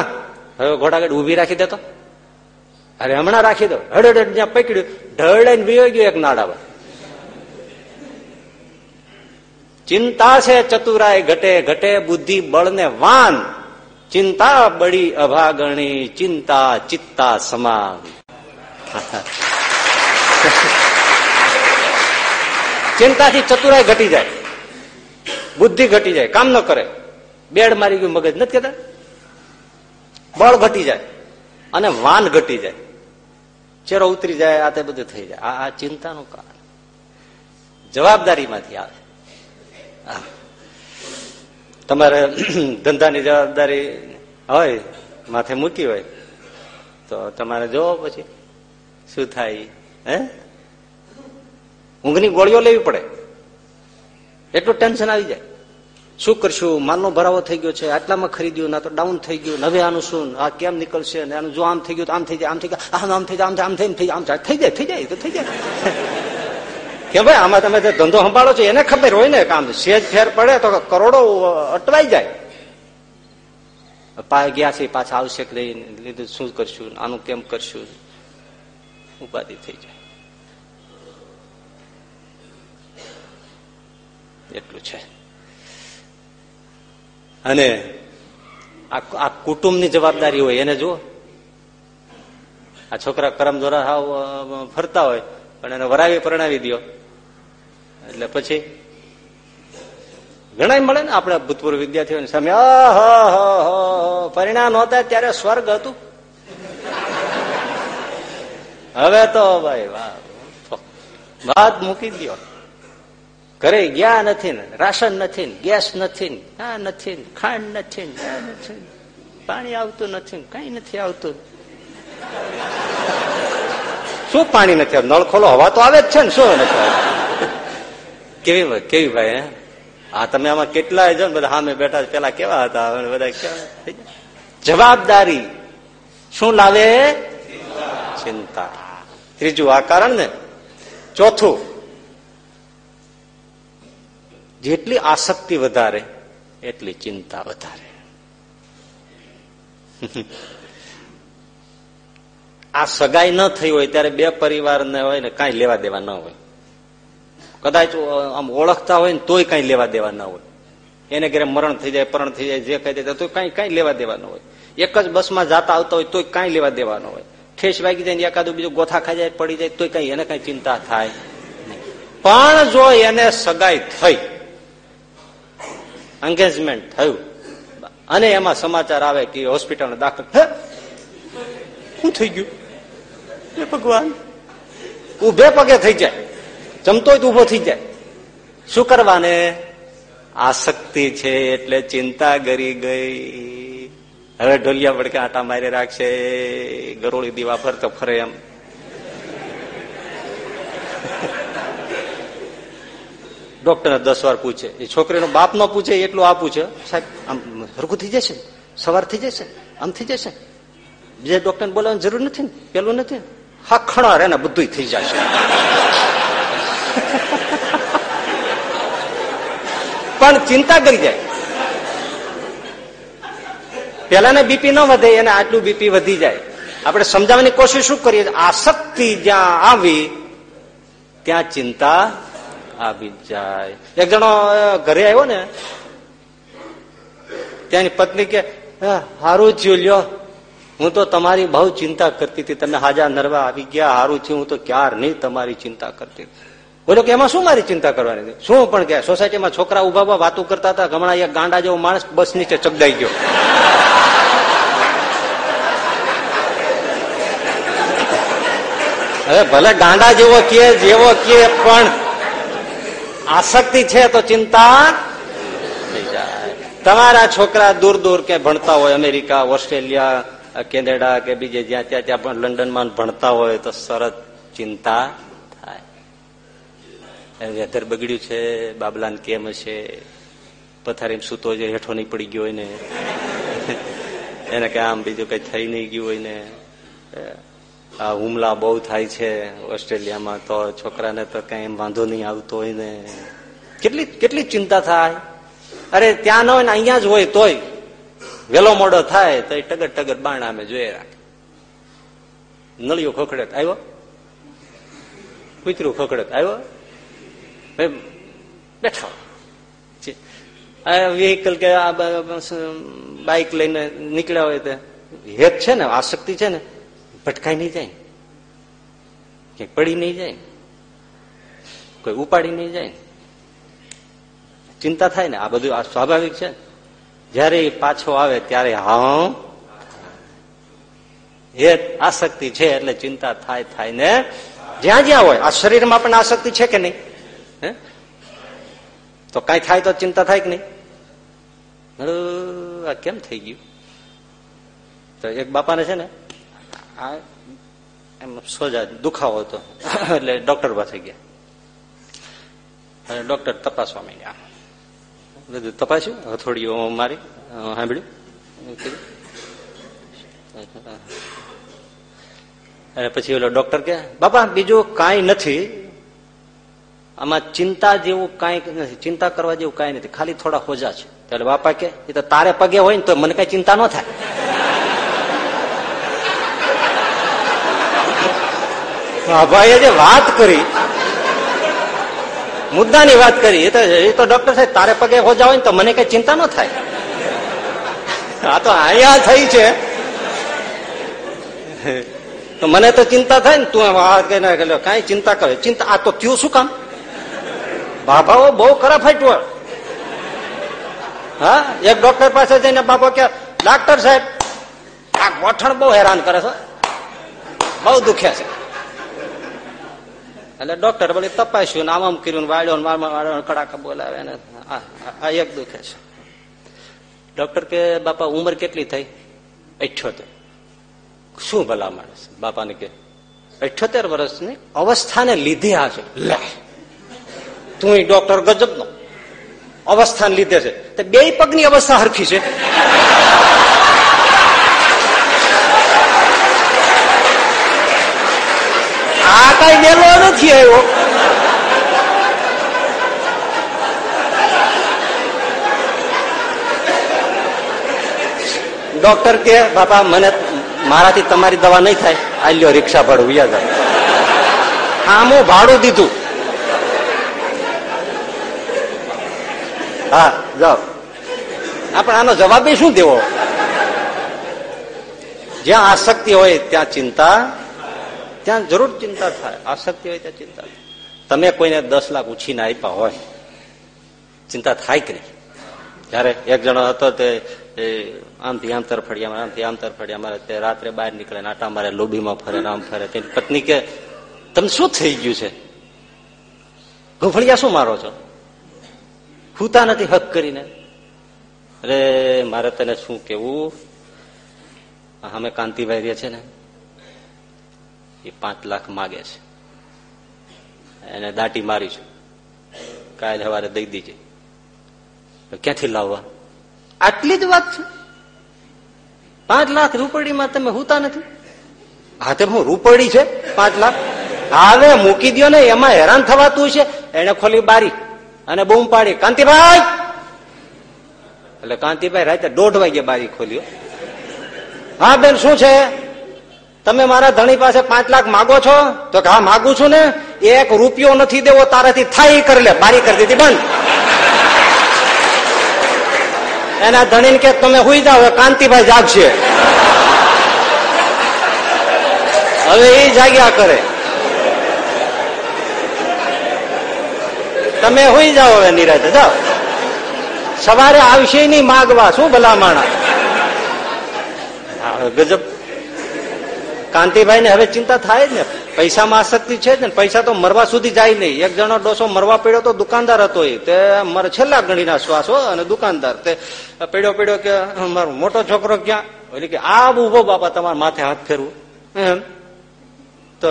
હવે ઘોડાગાડી ઊભી રાખી દેતો અરે હમણાં રાખી દો. હડ જ્યાં પકડ્યું. ઢળાઈને વિયો ગયો એક નાડાવા ચિંતા છે ચતુરાય ઘટે ઘટે, બુદ્ધિ બળને વાન. ચિંતા બળી અભાગણી, ચિંતા ચિત્તા સમાન. ચિંતાથી ચતુરાય ઘટી જાય. બુદ્ધિ ઘટી જાય. કામ ન કરે. બેડ મારી ગયું મગજ. નથી કેતા બળ ઘટી જાય અને વાન ઘટી જાય. ચેરો ઉતરી જાય, આ તે બધું થઈ જાય. આ ચિંતાનું કારણ. જવાબદારીમાંથી આવે. તમારે ધંધાની જવાબદારી હોય, માથે મૂકી હોય, તો તમારે જોવો પછી શું થાય, હે? ઊંઘની ગોળીઓ લેવી પડે. એટલું ટેન્શન આવી જાય. શું કરશું? માલનો ભરાવો થઈ ગયો છે, આટલામાં ખરીદ્યું, ના તો ડાઉન થઈ ગયું, હવે આનું શું? આ કેમ નીકળશે? અને આનું જો આમ થઈ ગયું તો આમ થઈ જાય, આમ થઈ ગયા આમ આમ થઈ જાય, આમ આમ થઈ આમ થઈ જાય થઈ જાય તો થઈ જાય. કે ભાઈ, આમાં તમે જે ધંધો સંભાળો છો, એને ખબર હોય ને કામ સેજ ફેર પડે તો કરોડો અટવાઈ જાય. ગયા છે, પાછા આવશે કે લીધું શું કરશું? આનું કેમ કરશું? ઉપાધિ થઈ જાય. એટલું છે. અને આ કુટુંબની જવાબદારી હોય, એને જુઓ. આ છોકરા કરમ હાવ ફરતા હોય, પણ એને વરાવી પરણાવી દો એટલે પછી ઘણા મળે ને આપણે ભૂતપૂર્વ વિદ્યાર્થીઓ સામે પરિણામ નહોતા ત્યારે સ્વર્ગ હતું. હવે તો ભાઈ વાત મૂકી દો ઘરે ગયા નથી રાશન નથી ને, ગેસ નથી ને આ નથી ને, ખાંડ નથી ને પાણી આવતું નથી કઈ નથી આવતું. શું પાણી નથી આવતું? નળ ખોલો, હવા તો આવે જ છે ને, શું નથી કેવી કેવી ભાઈ, હા? તમે આમાં કેટલાય જો ને, બધા સામે બેઠા પેલા કેવા હતા? બધા કેવા? જવાબદારી શું લાવે? ચિંતા. ત્રીજું આ કારણ ને, ચોથું જેટલી આસક્તિ વધારે, એટલી ચિંતા વધારે. આ સગાઈ ન થઈ હોય ત્યારે બે પરિવારને હોય ને કાંઈ લેવા દેવા ન હોય. કદાચ આમ ઓળખતા હોય ને તોય કઈ લેવા દેવા ન હોય. એને ઘરે મરણ થઈ જાય, પરણ થઈ જાય, જે કહી દેતા તો કઈ કઈ લેવા દેવાનું હોય. એક જ બસમાં જાતા આવતા હોય તોય કઈ લેવા દેવાનો હોય. ઠેસ વાગી જાય ને એકાદું બીજું ગોથા ખાઈ જાય, પડી જાય, તોય કઈ એને કઈ ચિંતા થાય પણ જો એને સગાઈ થઈ એંગેજમેન્ટ થયું. અને એમાં સમાચાર આવે કે હોસ્પિટલ દાખલ. શું થઈ ગયું? ભગવાન? ઉભે પગે થઈ જાય. જમતો જ ઊભો થઈ જાય. શું કરવાને? આસક્તિ છે એટલે ચિંતા ગરી ગઈ. હવે ઢોલિયા વડકે આટા મારી રાખશે. ગરોળી દીવા ફરતો ફરે એમ. ડોક્ટર દસ વાર પૂછે. એ છોકરીનો બાપ નો પૂછે એટલું આ પૂછે સાહેબ, આમ હરખું થઈ જશે. સવાર થઈ જશે. આમ થઈ જશે. બીજા ડોક્ટર બોલાવવાની જરૂર નથી ને, પેલું નથી. હા, ખણા રે ને બધું થઈ જશે. પણ ચિંતા કરી જાય. પેલાને બીપી ન વધે, એને આટલું બીપી વધી જાય. આપણે સમજાવવાની કોશિશ શું કરીએ? આસક્તિ જ્યાં આવી, ત્યાં ચિંતા આવી જાય. એક જણો ઘરે આવ્યો ને, ત્યાંની પત્ની કે હારું થયું લ્યો. હું તો તમારી બહુ ચિંતા કરતી હતી. તમે હાજા નરવા આવી ગયા. હારું થયું. હું તો ક્યાર નહીં તમારી ચિંતા કરતી બોલો કે, એમાં શું મારી ચિંતા કરવાની શું પણ કે, સોસાયટીમાં છોકરા ઊભા ઊભા વાતો કરતા હતા. હમણાં એક ગાંડા જેવો માણસ બસ નીચે ચગડાઈ ગયો. હવે ભલે ગાંડા જેવો કે જેવો કે, પણ આસક્તિ છે તો ચિંતા થઈ જાય. તમારા છોકરા દૂર દૂર કે ભણતા હોય અમેરિકા ઓસ્ટ્રેલિયા કેનેડા કે બીજે જ્યાં ત્યાં ત્યાં લંડનમાં ભણતા હોય તો સરસ ચિંતા થાય. વેધર બગડ્યું છે બાબલાન કેમ હશે પથારી સૂતો જે હેઠો નહીં પડી ગયો હોય ને એને કે આમ બીજું કઈ થઈ નહીં ગયું હોય ને આ હુમલા બહુ થાય છે ઓસ્ટ્રેલિયામાં તો છોકરાને તો કઈ એમ વાંધો નહીં આવતો હોય ને. કેટલી કેટલી ચિંતા થાય? અરે ત્યાં ન હોય ને અહીંયા જ હોય તોય. વેલો મોડો થાય તો એ ટગર ટગર બાણ અમે જોઈએ રાખે. નળિયો ખોખડત આવ્યો? કૂતરું ખોખડત આવ્યો? બેઠા. વ્હીકલ કે બાઇક લઈને નીકળ્યા હોય તો. હેત છે ને, આસક્તિ છે ને? ભટકાઈ નહીં જાય. ક્યાંક પડી નહીં જાય. કોઈ ઉપાડી નહીં જાય. ચિંતા થાય ને, આ બધું આ સ્વાભાવિક છે. જયારે પાછો આવે ત્યારે, હા, એ આસક્તિ છે એટલે ચિંતા થાય થાય ને, જ્યાં જ્યાં હોય, આ શરીરમાં પણ આસક્તિ છે કે નહીં? તો કઈ થાય તો ચિંતા થાય કે નહીં? કેમ થઈ ગયું? તો એક બાપાને છે ને આ એમ સોજા દુખાવો હતો. એટલે ડોક્ટર પાસે ગયા. ડોક્ટર તપાસવા માંડ્યા. બધું તપાસ્યું, હથોડીઓ મારી સાંભળ્યું? અને પછી ઓલો ડોક્ટર કે, બાપા, બીજું કાંઈ નથી. આમાં ચિંતા જેવું કાંઈ નથી. ચિંતા કરવા જેવું કાંઈ નથી. ખાલી થોડા હોજા છે. એટલે બાપા કે, એ તો તારે પગે હોય ને તો મને કઈ ચિંતા ન થાય. ભાઈએ જે વાત કરી, મુદ્દાની વાત કરી, એ તો એ તો ડોક્ટર સાહેબ, તારે પગે હોજા હોય ને તો મને કઈ ચિંતા ન થાય. આ તો અહીંયા થઈ છે. તો મને તો ચિંતા થાય ને, તું વાત કઈ ચિંતા કરે. ચિંતા આ તો થયું શું કામ? બાબાઓ બહુ ખરાબ ફાટ્યું હા? એક ડોક્ટર પાસે જઈને બાપા કે ડાક્ટર સાહેબ, આ ગોઠણ બહુ હેરાન કરે છે. બહુ દુખ્યા છે. એટલે ડોક્ટર બોલી, તપાસ્યું ને આમ કર્યું વાળ્યો વાળ્યો કડાકા બોલાવે ને આ એક દુખે છે. ડોક્ટર કે, બાપા, ઉંમર કેટલી થઈ? અઠ્યોતેર. શું ભલા માણસ બાપાને કે, અઠ્યોતેર વર્ષની અવસ્થાને લીધે આ છે. લે, તું ડોક્ટર ગજબ નો અવસ્થાને લીધે છે. તે બે પગની અવસ્થા હરખી છે. આ કઈ મેલો નથી આવ્યો ડોક્ટર કે, બાપા, મને મારાથી તમારી દવા નહીં થાય. આ લ્યો રિક્ષા ભાડું વ્યાજ આમ ભાડું દીધું. હા, જાઓ. આપણે આનો જવાબ શું દેવો? જ્યાં આસક્તિ હોય ત્યાં ચિંતા ત્યાં જરૂર ચિંતા થાય, આસક્તિ હોય ત્યાં ચિંતા તમે કોઈને દસ લાખ ઉછીને આપ્યા હોય, ચિંતા થાય કે નહીં? જયારે એક જણો હતો તે આમથી આમ તરફડિયા આમથી આમ તરફડિયા મારે તે રાત્રે બહાર નીકળે આટા મારે લોબીમાં ફરે આમ ફરે. તેની પત્ની કે, તમે શું થઈ ગયું છે? ગોફળિયા શું મારો છો? ખૂતા નથી હક કરીને. અરે, મારે તને શું કેવું અમે કાંતિભાઈ રે છે ને. એ પાંચ લાખ માગે છે. એને દાટી મારીશું કાલે સવારે દઈ દીજે. ક્યાંથી લાવવા? આટલી જ વાત છે. પાંચ લાખ રૂપડીમાં તમે હુતા નથી? હા તે હું રૂપડી છે પાંચ લાખ. હવે મૂકી દો ને એમાં હેરાન થવાતું છે એને ખોલી બારી અને બૂમ પાડી. કાંતિભાઈ! એટલે કાંતિભાઈ રાતે દોઢ વાગે બારી ખોલ્યો હા બેન શું છે? તમે મારા ધણી પાસે પાંચ લાખ માગો છો? તો કે હા, માગું છું ને. એક રૂપિયો નથી દેવો, તારાથી થાય કરી લે. મારી કરી દીધી, બંધ. એના ધણી કે તમે હુઈ જાઓ કાંતિભાઈ જાગશે. હવે એ જાગ્યા કરે. તમે હુઈ જાઓ હવે નિરાતે, જાઓ. સવારે આવશે નહીં માગવા, શું ભલા માણા ગજબ. કાંતિભાઈ ને હવે ચિંતા થાય જ ને. પૈસામાં આસક્તિ છે જ ને. પૈસા તો મરવા સુધી જાય નહીં. એક જણો ડોસો મરવા પડ્યો તો દુકાનદાર હતો એ. તે મારે છેલ્લા ગણીના શ્વાસ હો, અને દુકાનદાર. તે પડ્યો પડ્યો કે મારો મોટો છોકરો ક્યાં? એટલે કે આ ઊભો બાપા, તમારા માથે હાથ ફેરવું. એમ. તો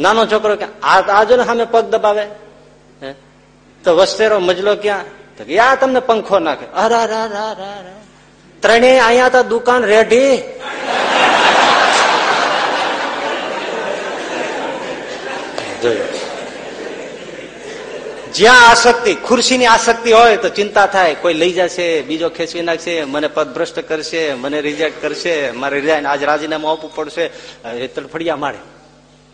નાનો છોકરો ક્યાં આ આજો ને સામે પગ દબાવે? તો વસ્તેરો મજલો ક્યાં? તો યા તમને પંખો નાખે. અરા ત્રણેય અહીંયા તો દુકાન રેડી જ્યાં. આસક્તિ, ખુરશીની આસક્તિ હોય તો ચિંતા થાય. કોઈ લઈ જશે, બીજો ખેંચી નાખશે, મને પદભ્રષ્ટ કરશે, મને રિજેક્ટ કરશે, મારે રિઝાઇન આજ રાજીનામું આપવું પડશે. એ તડફડિયા મારે.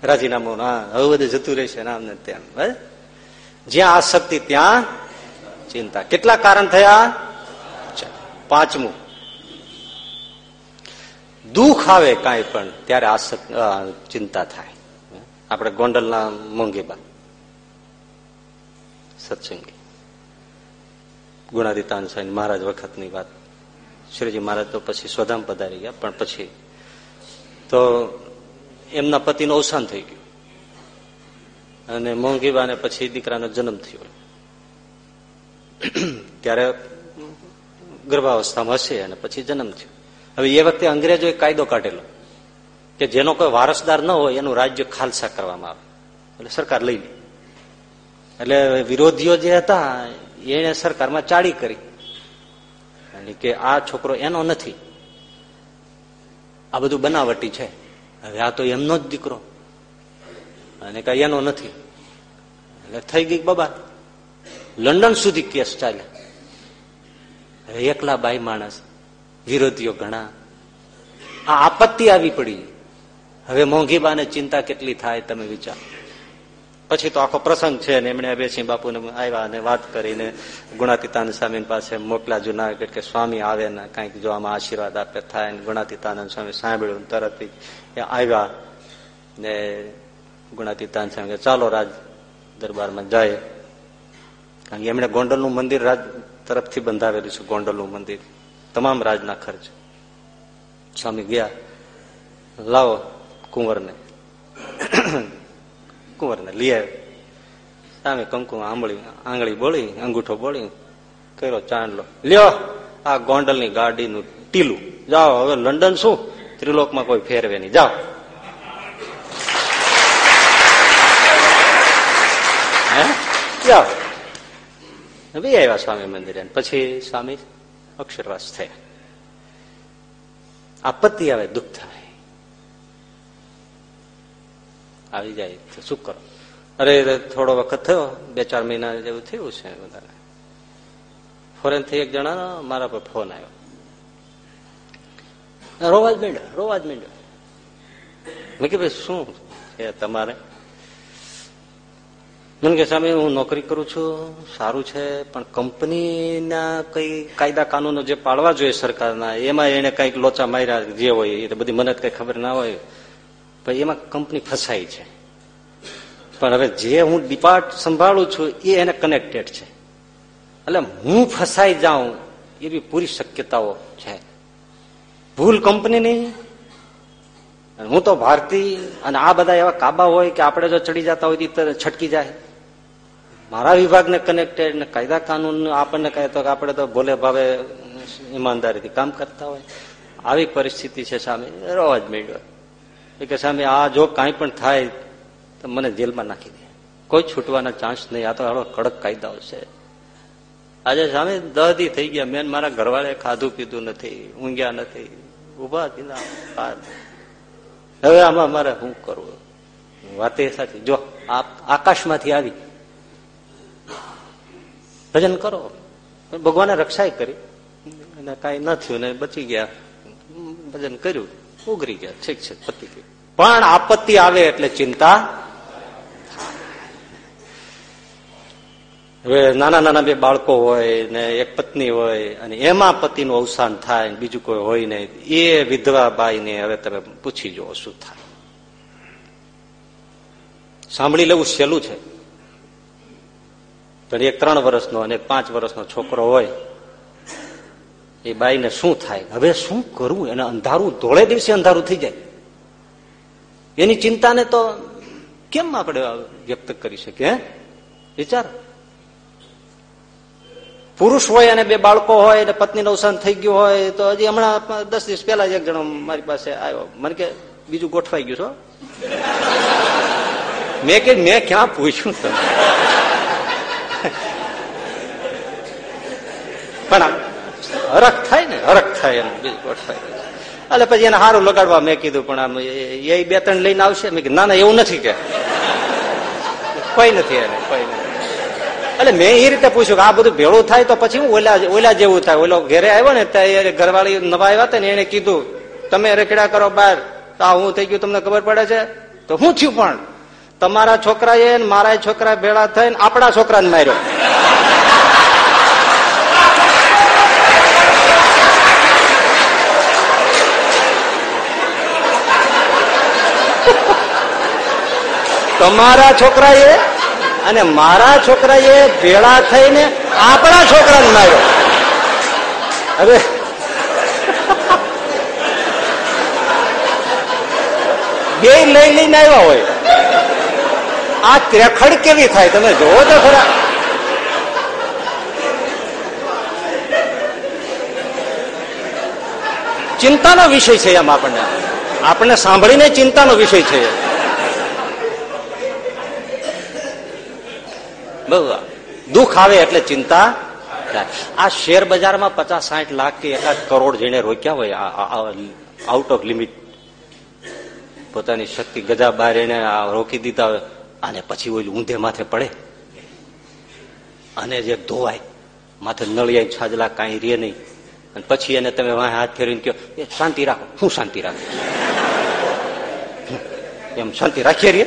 રાજીનામું, હા, હવે બધું જતું રહેશે નામ ને તેમ જ્યાં આસક્તિ, ત્યાં ચિંતા. કેટલા કારણ થયા? પાંચમું. દુઃખ આવે કાંઈ પણ, ત્યારે આસક્ત ચિંતા થાય. આપણે ગોંડલના મોંઘીબા. સત્સંગી. ગુણાદિતાન સાહેબ, મહારાજ વખતની વાત. શ્રીજી મહારાજ તો પછી સ્વધામ પધારી ગયા, પણ પછી તો એમના પતિનું અવસાન થઈ ગયું. અને મોંઘીબાને પછી દીકરાનો જન્મ થયો. ત્યારે ગર્ભાવસ્થામાં હશે અને પછી જન્મ થયો. હવે એ વખતે અંગ્રેજોએ કાયદો કાઢેલો. કે જેનો કોઈ વારસદાર ન હોય, એનું રાજ્ય ખાલસા કરવામાં આવે. એટલે સરકાર લઈ લે. એટલે વિરોધીઓ જે હતા, એને સરકારમાં ચાડી કરી. અને કે આ છોકરો એનો નથી. આ બધું બનાવટી છે. હવે આ તો એમનો જ દીકરો. અને કઈ એનો નથી. એટલે થઈ ગઈ બાબા લંડન સુધી કેસ ચાલે. એકલા બાઈ માણસ, વિરોધીઓ ઘણા. આ આપત્તિ આવી પડી. હવે મોંઘી બાને ચિંતા કેટલી થાય તમે વિચાર. પછી તો આખો પ્રસંગ છે ને એમણે બેસી બાપુને આવ્યા અને વાત કરીને ગુણાતીતાનંદ સ્વામી પાસે મોકલા જુનાગઢ કે સ્વામી આવે ને કંઈક જો આમાં આશીર્વાદ આપે થાય ને ગુણાતીતાનંદ સ્વામી સાંભળ્યું તરત આવ્યા ને ગુણાતીતાનંદ સ્વામી ચાલો રાજ દરબારમાં જાય. કારણ કે એમણે ગોંડલનું મંદિર રાજ તરફથી બંધાવેલું છે, ગોંડલનું મંદિર. તમામ રાજના ખર્ચ. સ્વામી ગયા. લાવો. કુંવરને. કુંવરને લઈ આવ્યો સામે કંકુ આંબળી, આંગળી બોળી, અંગૂઠો બોળી, કર્યો ચાંદલો. લ્યો, આ ગોંડલની ગાડીનું ટીલું. જાઓ, હવે લંડન શું? ત્રિલોકમાં કોઈ ફેરવે નહીં. જાઓ. જાઓ. બે આવ્યા સ્વામી મંદિરે. પછી સ્વામી અક્ષરવાસ થયા. આપત્તિ આવે, દુઃખ થાય. આવી જાય તો શું કરો? અરે થોડો વખત થયો, બે, ચાર મહિના જેવું થયું છે બધાને ફોરેનથી એક જણાનો, મારા પર ફોન આવ્યો. રોવાજ માંડ્યો જ માંડ્યો મેં કે ભાઈ, શું છે તમારે? મને કે સામે હું નોકરી કરું છું, સારું છે, પણ કંપનીના કઈ કાયદા કાનૂનો જે પાડવા જોઈએ સરકારના, એમાં એને કંઈક લોચા માર્યા જે હોય, એ બધી મને કઈ ખબર ના હોય. પછી એમાં કંપની ફસાઈ છે. પણ હવે જે હું ડિપાર્ટ સંભાળું છું, એ એને કનેક્ટેડ છે. એટલે હું ફસાઈ જાઉં, એવી પૂરી શક્યતાઓ છે. ભૂલ કંપનીની હું તો ભારતીય, અને આ બધા એવા કાબા હોય કે આપણે જો ચડી જતા હોય તો છટકી જાય. મારા વિભાગને કનેક્ટેડ ને કાયદા કાનૂન આપણને કહે તો આપણે તો ભોલે ભાવે ઈમાનદારીથી કામ કરતા હોય. આવી પરિસ્થિતિ છે સામે. રોજ મેળ્યો કે, સામે આ જો કાંઈ પણ થાય, તો મને જેલમાં નાખી દે. કોઈ છૂટવાના ચાન્સ નહીં. આ તો હાલો કડક કાયદાઓ છે. આજે સામે દહદી થઈ ગયા. મેં મારા ઘરવાળે ખાધું પીધું નથી, ઊંઘ્યા નથી. ઊભા હવે આમાં મારે શું કરવું? વાત એ સાચી. જો આકાશમાંથી આવી. ભજન કરો. ભગવાને રક્ષા કરી. અને કઈ ન થયું ને બચી ગયા. ભજન કર્યું. ઉગરી ગયા. ઠીક છે, પતી ગયું પણ આપત્તિ આવે એટલે ચિંતા હવે નાના નાના બે બાળકો હોય ને એક પત્ની હોય અને એમાં પતિનું અવસાન થાય બીજું કોઈ હોય નહીં એ વિધવા બાઈને હવે તમે પૂછી જુઓ શું થાય. સાંભળી લેવું સહેલું છે. પણ એક ત્રણ વર્ષનો અને પાંચ વર્ષનો છોકરો હોય, એ બાઈને શું થાય? હવે શું કરવું? એને અંધારું, ધોળે દિવસે અંધારું થઈ જાય. એની ચિંતાને તો કેમ આપણે વ્યક્ત કરી શકીએ વિચાર. પુરુષ હોય અને બે બાળકો હોય અને પત્ની અવસાન થઈ ગયું હોય, તો હજી હમણાં દસ દિવસ પહેલા એક જણો મારી પાસે આવ્યો. મને કે, બીજું ગોઠવાઈ ગયું છો? મેં કે, મેં ક્યાં પૂછ્યું તમે પણ હરખ થાય ને, હરખ થાય એમ, બીજું ગોઠવાઈ એટલે પછી એને સારું લગાડવા મેં કીધું, પણ આમ એ બે ત્રણ લઈને આવશે. મેં કીધું, ના ના, એવું નથી કે. કોઈ નથી એને, કોઈ નથી. એટલે મેં એ રીતે પૂછ્યું કે આ બધું ભેળું થાય તો પછી હું ઓલા ઓલા જેવું થાય. ઓલો ઘરે આવ્યો ને ત્યાં ઘરવાળી નવા આવ્યા હતા ને એને કીધું, તમે રેકડા કરો બહાર. તો આ હું થઈ ગયું, તમને ખબર પડે છે? તો હું થયું પણ? તમારા છોકરાએ મારા છોકરા ભેળા થઈને આપણા છોકરાને માર્યો. તમારા છોકરાએ અને મારા છોકરાએ ભેળા થઈને આપણા છોકરાને માર્યો. હવે બે લઈ લઈને આવ્યા હોય. આ ત્રેખડ કેવી થાય? તમે જોવો તો ખરા. ચિંતાનો વિષય છે એમ આપણને. આપણને સાંભળીને ચિંતાનો વિષય છે. બહુ. દુઃખ આવે એટલે ચિંતા આ શેર બજારમાં પચાસ સાઠ લાખ કે એકાદ કરોડ જેને રોક્યા હોય આઉટ ઓફ લિમિટ પોતાની શક્તિ ગજા બહાર એને રોકી દીધા હોય, અને પછી ઓલું ઊંધે માથે પડે. અને જે ધોવાય, માથે નળિયા છાજલા કાંઈ રે નહીં. અને પછી એને તમે હાથ ફેરીને કહો, એ શાંતિ રાખો શું શાંતિ રાખો. એમ શાંતિ રાખીએ રે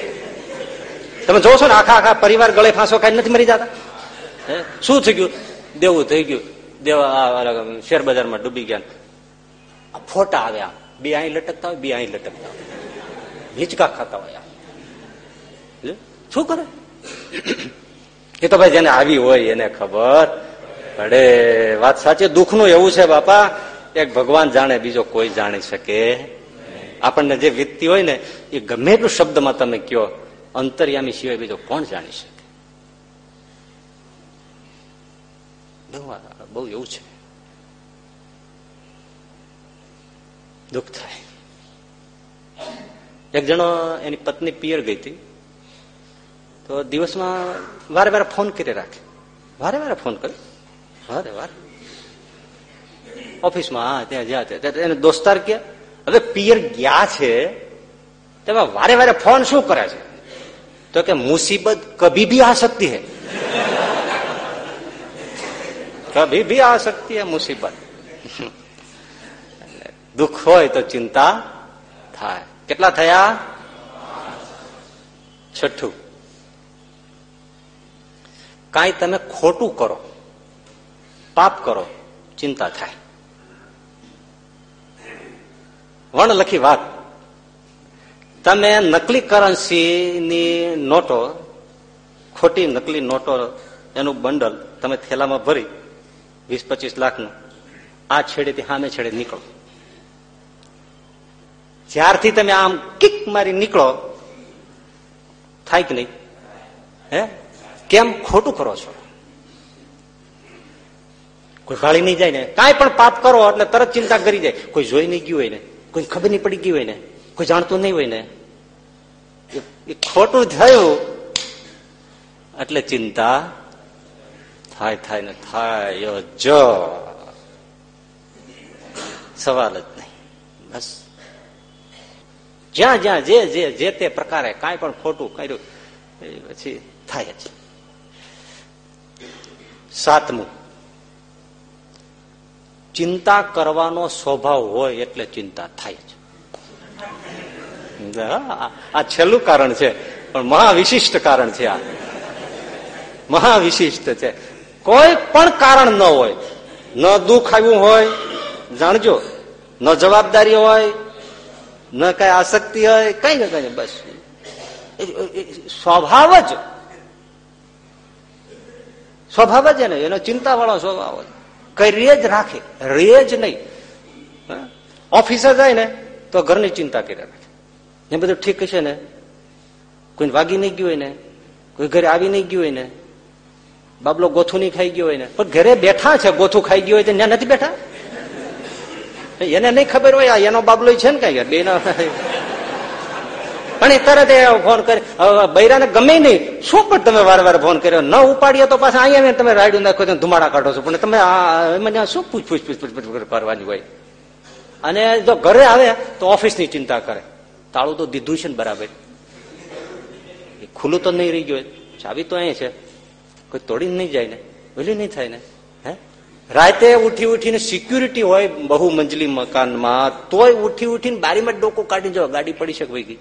તમે જોવો છો ને, આખા આખા પરિવાર ગળે ફાંસો કાંઈ નથી મરી જતા? શું થઈ ગયું? દેવું થઈ ગયું. દેવા શેર બજારમાં ડૂબી ગયા. ફોટા આવ્યા બે અહીં લટકતા હોય, બે અહીં લટકતા હોય. હિચકા ખાતા હોય શું કરે? એ તો ભાઈ જેને આવી હોય એને ખબર પડે. વાત સાચી, દુઃખનું એવું છે બાપા, એક ભગવાન જાણે, બીજો કોઈ જાણી શકે આપણને જે વીતતી હોય ને, એ ગમે એટલું શબ્દમાં તમે કયો અંતર્યામી સિવાય બીજો કોણ જાણી શકે? બહુ એવું છે. દુઃખ થાય. એક જણો એની પત્ની પિયર ગઈ હતી. તો દિવસમાં વારે વારે ફોન કરી રાખે. વારે વારે ફોન કરે. વારે વારે. ઓફિસમાં, હા, ત્યાં જ્યાં ત્યાં. એને દોસ્તાર કે હવે પિયર ગયા છે, તેમાં વારે વારે ફોન શું કરે છે? તો કે મુસીબત કભી ભી આ सकती है કભી ભી આ सकती है મુસીબત દુઃખ હોય તો ચિંતા થાય કેટલા થયા છઠ્ઠું કાંઈ તમે ખોટું કરો પાપ કરો ચિંતા થાય વણ લખી વાત તમે નકલી કરન્સીની નોટો, ખોટી નકલી નોટો એનું બંડલ તમે થેલામાં ભરી વીસ પચીસ લાખનું, આ છેડેથી સામે છેડે નીકળો. જ્યારથી તમે આમ કિક મારી નીકળો, થાય કે નહીં? હે? કેમ ખોટું કરો છો? કોઈ ગાળી નહીં જાય ને? કાંઈ પણ પાપ કરો એટલે તરત ચિંતા કરી જાય. કોઈ જોઈ નહીં ગયું હોય ને? કોઈ ખબર નહીં પડી ગયું હોય ને? કોઈ જાણતું નહીં હોય ને. એ ખોટું થયું. એટલે ચિંતા થાય થાય ને થાય જ. સવાલ જ નહીં. બસ. જ્યાં જ્યાં, જે જે જે તે પ્રકારે કાંઈ પણ ખોટું કર્યું પછી થાય જ. સાતમું. ચિંતા કરવાનો સ્વભાવ હોય એટલે ચિંતા થાય જ. આ છેલ્લું કારણ છે, પણ મહાવિશિષ્ટ કારણ છે આ. મહાવિશિષ્ટ છે. કોઈ પણ કારણ ન હોય, ન દુઃખ આવ્યું હોય, જાણજો, ન જવાબદારી હોય, ન કઈ આસક્તિ હોય, કઈ ને કઈ, બસ. સ્વભાવ જ. સ્વભાવ જ ને એનો ચિંતા વાળો સ્વભાવ કઈ રે જ રાખે રે જ નહીં ઓફિસે જાય ને તો ઘરની ચિંતા કર્યા રાખે. એ બધું ઠીક છે ને? કોઈ વાગી નહીં ગયું હોય ને? કોઈ ઘરે આવી નહીં ગયું હોય ને? બાબલો ગોથું નહીં ખાઈ ગયો હોય ને? પણ ઘરે બેઠા છે, ગોથું ખાઈ ગયું હોય તો ત્યાં નથી બેઠા? એને નહીં ખબર હોય એનો બાબલો છે ને કઈ? બે પણ એ તરત એ ફોન કરે બૈરાને ગમે નહીં. શું પણ તમે વાર ફોન કર્યો? ન ઉપાડીએ તો પાછા અહીંયા તમે રાયડું નાખો ધુમાડા કાઢો છો. પણ તમે મને શું પૂછ પૂછ પૂછ પૂછ કરવાની હોય? અને જો ઘરે આવે, તો ઓફિસની ચિંતા કરે. તાળું તો દીધું છે ને બરાબર. એ ખુલ્લું તો નહીં રહી ગયું ચાવી તો અહીં છે. કોઈ તોડી નહીં જાય ને. ઓલી નહીં થાય ને. હે? રાતે ઉઠી ઉઠીને સિક્યુરિટી હોય બહુ મંજલી મકાનમાં, તોય ઉઠી ઉઠીને બારીમાં ડોકો કાઢી જાવ ગાડી પડી શકે ગઈ?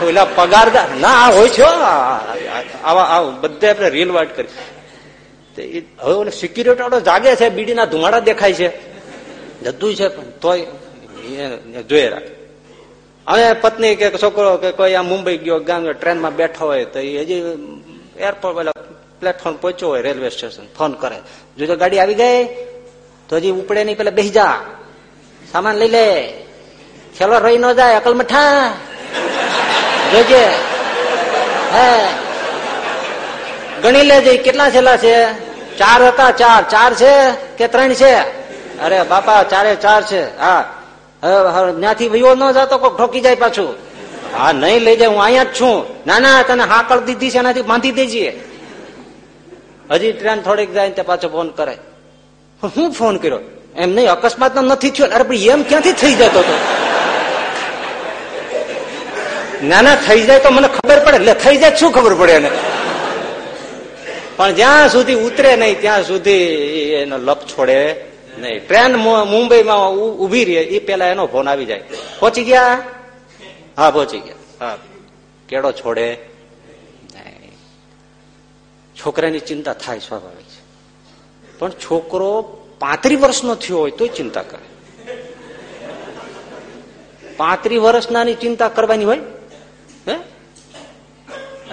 ઓલા પગારદાર ના, હોય છે. આવા બધે આપણે રીલ વાટ કરી. હવે ઓલો સિક્યુરિટી વાળો જાગે છે, બીડીના ધુમાડા દેખાય છે. જતું છે, પણ તોય જોઈ રાખે. હવે પત્ની કે છોકરો કે કોઈ આ મુંબઈ ગયો ગામ ટ્રેનમાં બેઠો હોય તો એ હજી એરપોર્ટ પેલા પ્લેટફોર્મ પહોંચ્યો હોય રેલવે સ્ટેશન ફોન કરે. જો ગાડી આવી ગઈ, તો હજી ઉપડે નહીં, પેલા બેસી જા. સામાન લઈ લે. ખેલો રહી ન જાય અકલ મઠા જોજે. હે. ગણી લેજે કેટલા છેલ્લા છે? ચાર હતા, ચાર. ચાર છે કે ત્રણ છે? અરે બાપા, ચારે ચાર છે. હા. ત્યાંથી વયો ન જતો કોઈ ઠોકી જાય પાછું. હા, નહીં લઈ જાય, હું અહીંયા જ છું. ના ના, તને હાકળ દીધી છે, એનાથી બાંધી દેજે. હજી ટ્રેન થોડીક જાય તે પાછો ફોન કરે. હું ફોન કર્યો? એમ નહીં, અકસ્માત નથી થયો. અરે ભાઈ એમ ક્યાંથી થઈ જતો હતો ના ના, થઈ જાય તો મને ખબર પડે. એટલે થઈ જાય શું ખબર પડે એને? પણ જ્યાં સુધી ઉતરે નહીં, ત્યાં સુધી એનો લપ છોડે નહીં. ટ્રેન મુંબઈમાં ઊભી રહી એ પેલા એનો ફોન આવી જાય. પહોંચી ગયા? હા, પહોંચી ગયા. હા. કેડો છોડે છોકરાની ચિંતા થાય સ્વાભાવિક છે. પણ છોકરો પાંત્રી વર્ષનો થયો હોય તોય ચિંતા કરે. પાંત્રી વર્ષનાની ચિંતા કરવાની હોય? હે?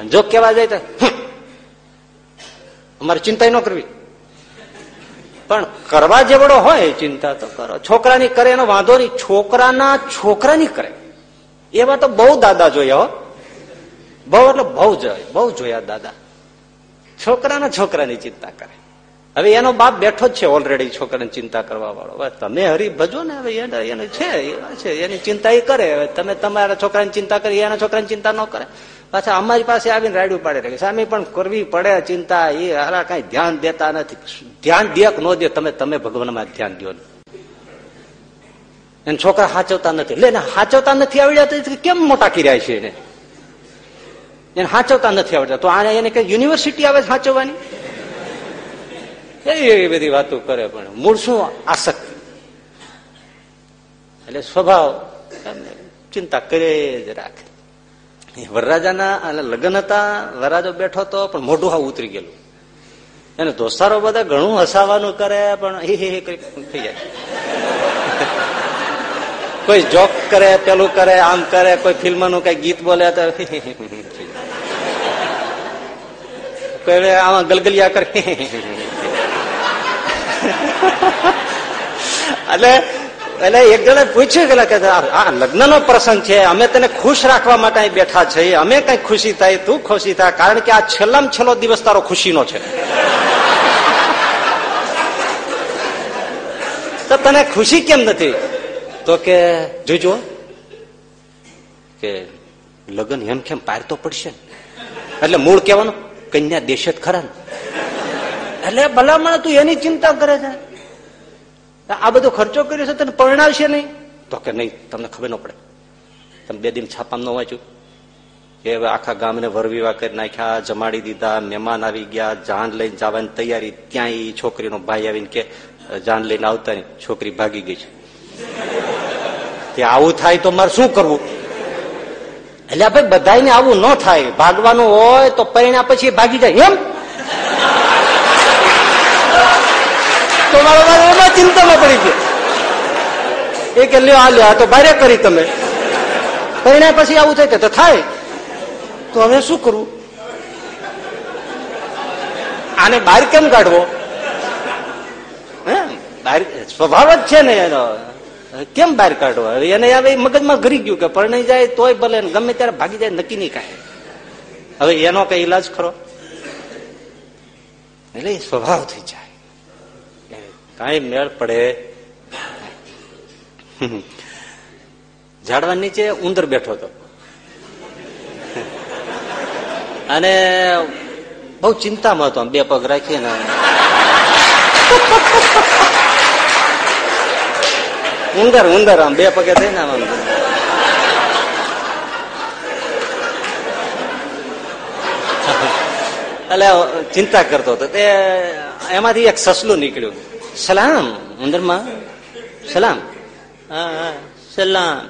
જો કેવા જાય તો અમારે ચિંતા ન કરવી. પણ કરવા જેવડો હોય ચિંતા તો કરો. છોકરાની કરે એનો વાંધો નહીં. છોકરાના છોકરાની કરે. એવા તો બહુ દાદા જોયા હો. બહુ એટલે બહુ જોયા બહુ જોયા દાદા. છોકરાના છોકરાની ચિંતા કરે. હવે એનો બાપ બેઠો જ છે ઓલરેડી છોકરાને ચિંતા કરવા વાળો તમે હરી ભજો ને, હવે એને છે છે. એની ચિંતા એ કરે. તમે તમારા છોકરાની ચિંતા કરી, એના છોકરાની ચિંતા ન કરે. પાછા અમારી પાસે આવીને રાડ્યું પાડે રહે સામે પણ કરવી પડે ચિંતા, એ હારા કઈ ધ્યાન દેતા નથી. ધ્યાન દે ન દે, તમે તમે ભગવાનમાં ધ્યાન દો એને છોકરા હાચવતા નથી. એટલે એને હાચવતા નથી આવડ્યા તો કેમ મોટા કર્યા છે એને? એને હાચવતા નથી આવડતા. તો આને એને કઈ યુનિવર્સિટી આવે હાચવવાની? એવી બધી વાતો કરે, પણ મૂળ શું? આસક્તિ. એટલે સ્વભાવ ચિંતા કરે જ રાખે. વરરાજાના લગ્ન હતા, વરરાજો બેઠો હતો પણ મોઢું હા ઉતરી ગયેલું. એને દોસ્તારો બધા ઘણું હસાવાનું કરે, પણ થઈ જાય. કોઈ જોક કરે, પેલું કરે, આમ કરે, કોઈ ફિલ્મનું કઈ ગીત બોલે, તો કોઈ આમાં ગલગલિયા કરે એટલે એટલે એક જણે પૂછ્યું કે આ લગ્ન નો પ્રસંગ છે, અમે તને ખુશ રાખવા માટે બેઠા છીએ અમે કઈ ખુશી થાય, તું ખુશી થાય, કારણ કે આ છેલ્લામાં છેલ્લો દિવસ તારો ખુશીનો છે. તો તને ખુશી કેમ નથી? તો કે, જોજો, કે લગ્ન એમ કેમ પાર તો પડશે. એટલે મૂળ કેવાનું કન્યા દેશ જ ખરા એટલે ભલામણ તું એની ચિંતા કરે છે? આ બધો ખર્ચો કર્યો છે, તને પરણાવશે નહીં? તો કે નહીં, તમને ખબર ન પડે. તમે બે દિન છાપામાં ન વાંચ્યું? કે આખા ગામને વરવીવા કરી નાખ્યા, જમાડી દીધા, મહેમાન આવી ગયા, જાન લઈને જવાની તૈયારી ત્યાં એ છોકરીનો ભાઈ આવીને કે, જાન લઈને આવતા છોકરી ભાગી ગઈ છે. તે આવું થાય તો મારે શું કરવું? એટલે ભાઈ બધાને આવું ન થાય. ભાગવાનું હોય તો પરિણામ પછી ભાગી જાય, એમ? તો મારો એમાં ચિંતામાં પડી ગયો. એ કે, લ્યો, આ લ્યો, આ તો ભારે કરી તમે. પરિણામ પછી આવું થાય કે તો થાય. તો હવે શું કરવું આને બહાર કેમ કાઢવો? હે? બહાર, સ્વભાવ જ છે ને એનો. કેમ બહાર કાઢવો? હવે એને હવે મગજમાં ઘરી ગયું કે પરણી જાય તોય ભલે ગમે ત્યારે ભાગી જાય, નક્કી નહીં કાંઈ. હવે એનો કઈ ઈલાજ ખરો? એટલે સ્વભાવ થઈ જાય. કઈ મેળ પડે. ઝાડવા નીચે ઉંદર બેઠો હતો. અને બહુ ચિંતામાં હતો. બે પગ રાખીને. ઉંદર ઉંદર, આમ બે પગે થઈને આમ. એટલે ચિંતા કરતો હતો. તે એમાંથી એક સસલું નીકળ્યું. સલામ ઉંદરમાં સલામ હા સલામ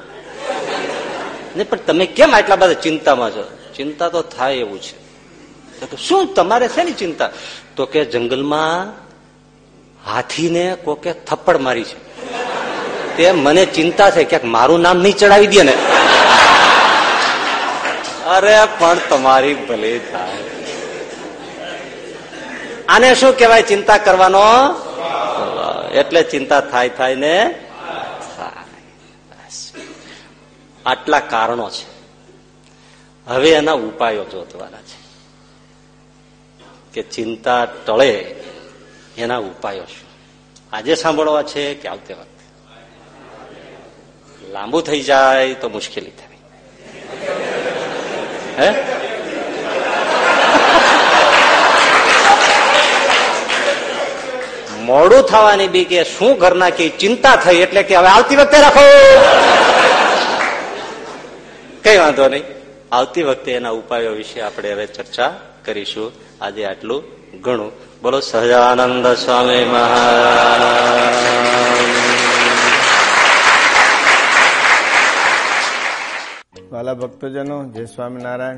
નહીં પણ તમે કેમ આટલા બધા ચિંતામાં છો? ચિંતા તો થાય એવું છે. શું તમારે છે ને ચિંતા? તો કે જંગલમાં હાથીને કોકે થપ્પડ મારી છે. તે મને ચિંતા છે ક્યાંક મારું નામ નહીં ચડાવી દે ને. અરે પણ તમારી ભલે થાય. આને શું કહેવાય ચિંતા કરવાનો? એટલે ચિંતા થાય થાય ને આટલા કારણો છે. હવે એના ઉપાયો જોતવાના છે. કે ચિંતા ટળે એના ઉપાયો શું? આજે સાંભળવા છે કે આવતે વખતે? લાંબુ થઈ જાય તો મુશ્કેલી થાય. હે? મોડું થવાની બી કે શું ઘરના કે ચિંતા થઈ એટલે કે હવે આવતી વખતે રાખો. કઈ વાંધો નહીં. આવતી વખતે એના ઉપાયો વિશે આપણે હવે ચર્ચા કરીશું. આજે આટલું ઘણું. બોલો, સહજાનંદ સ્વામી મહારાજ. વાલા ભક્તજનો, જય સ્વામિનારાયણ.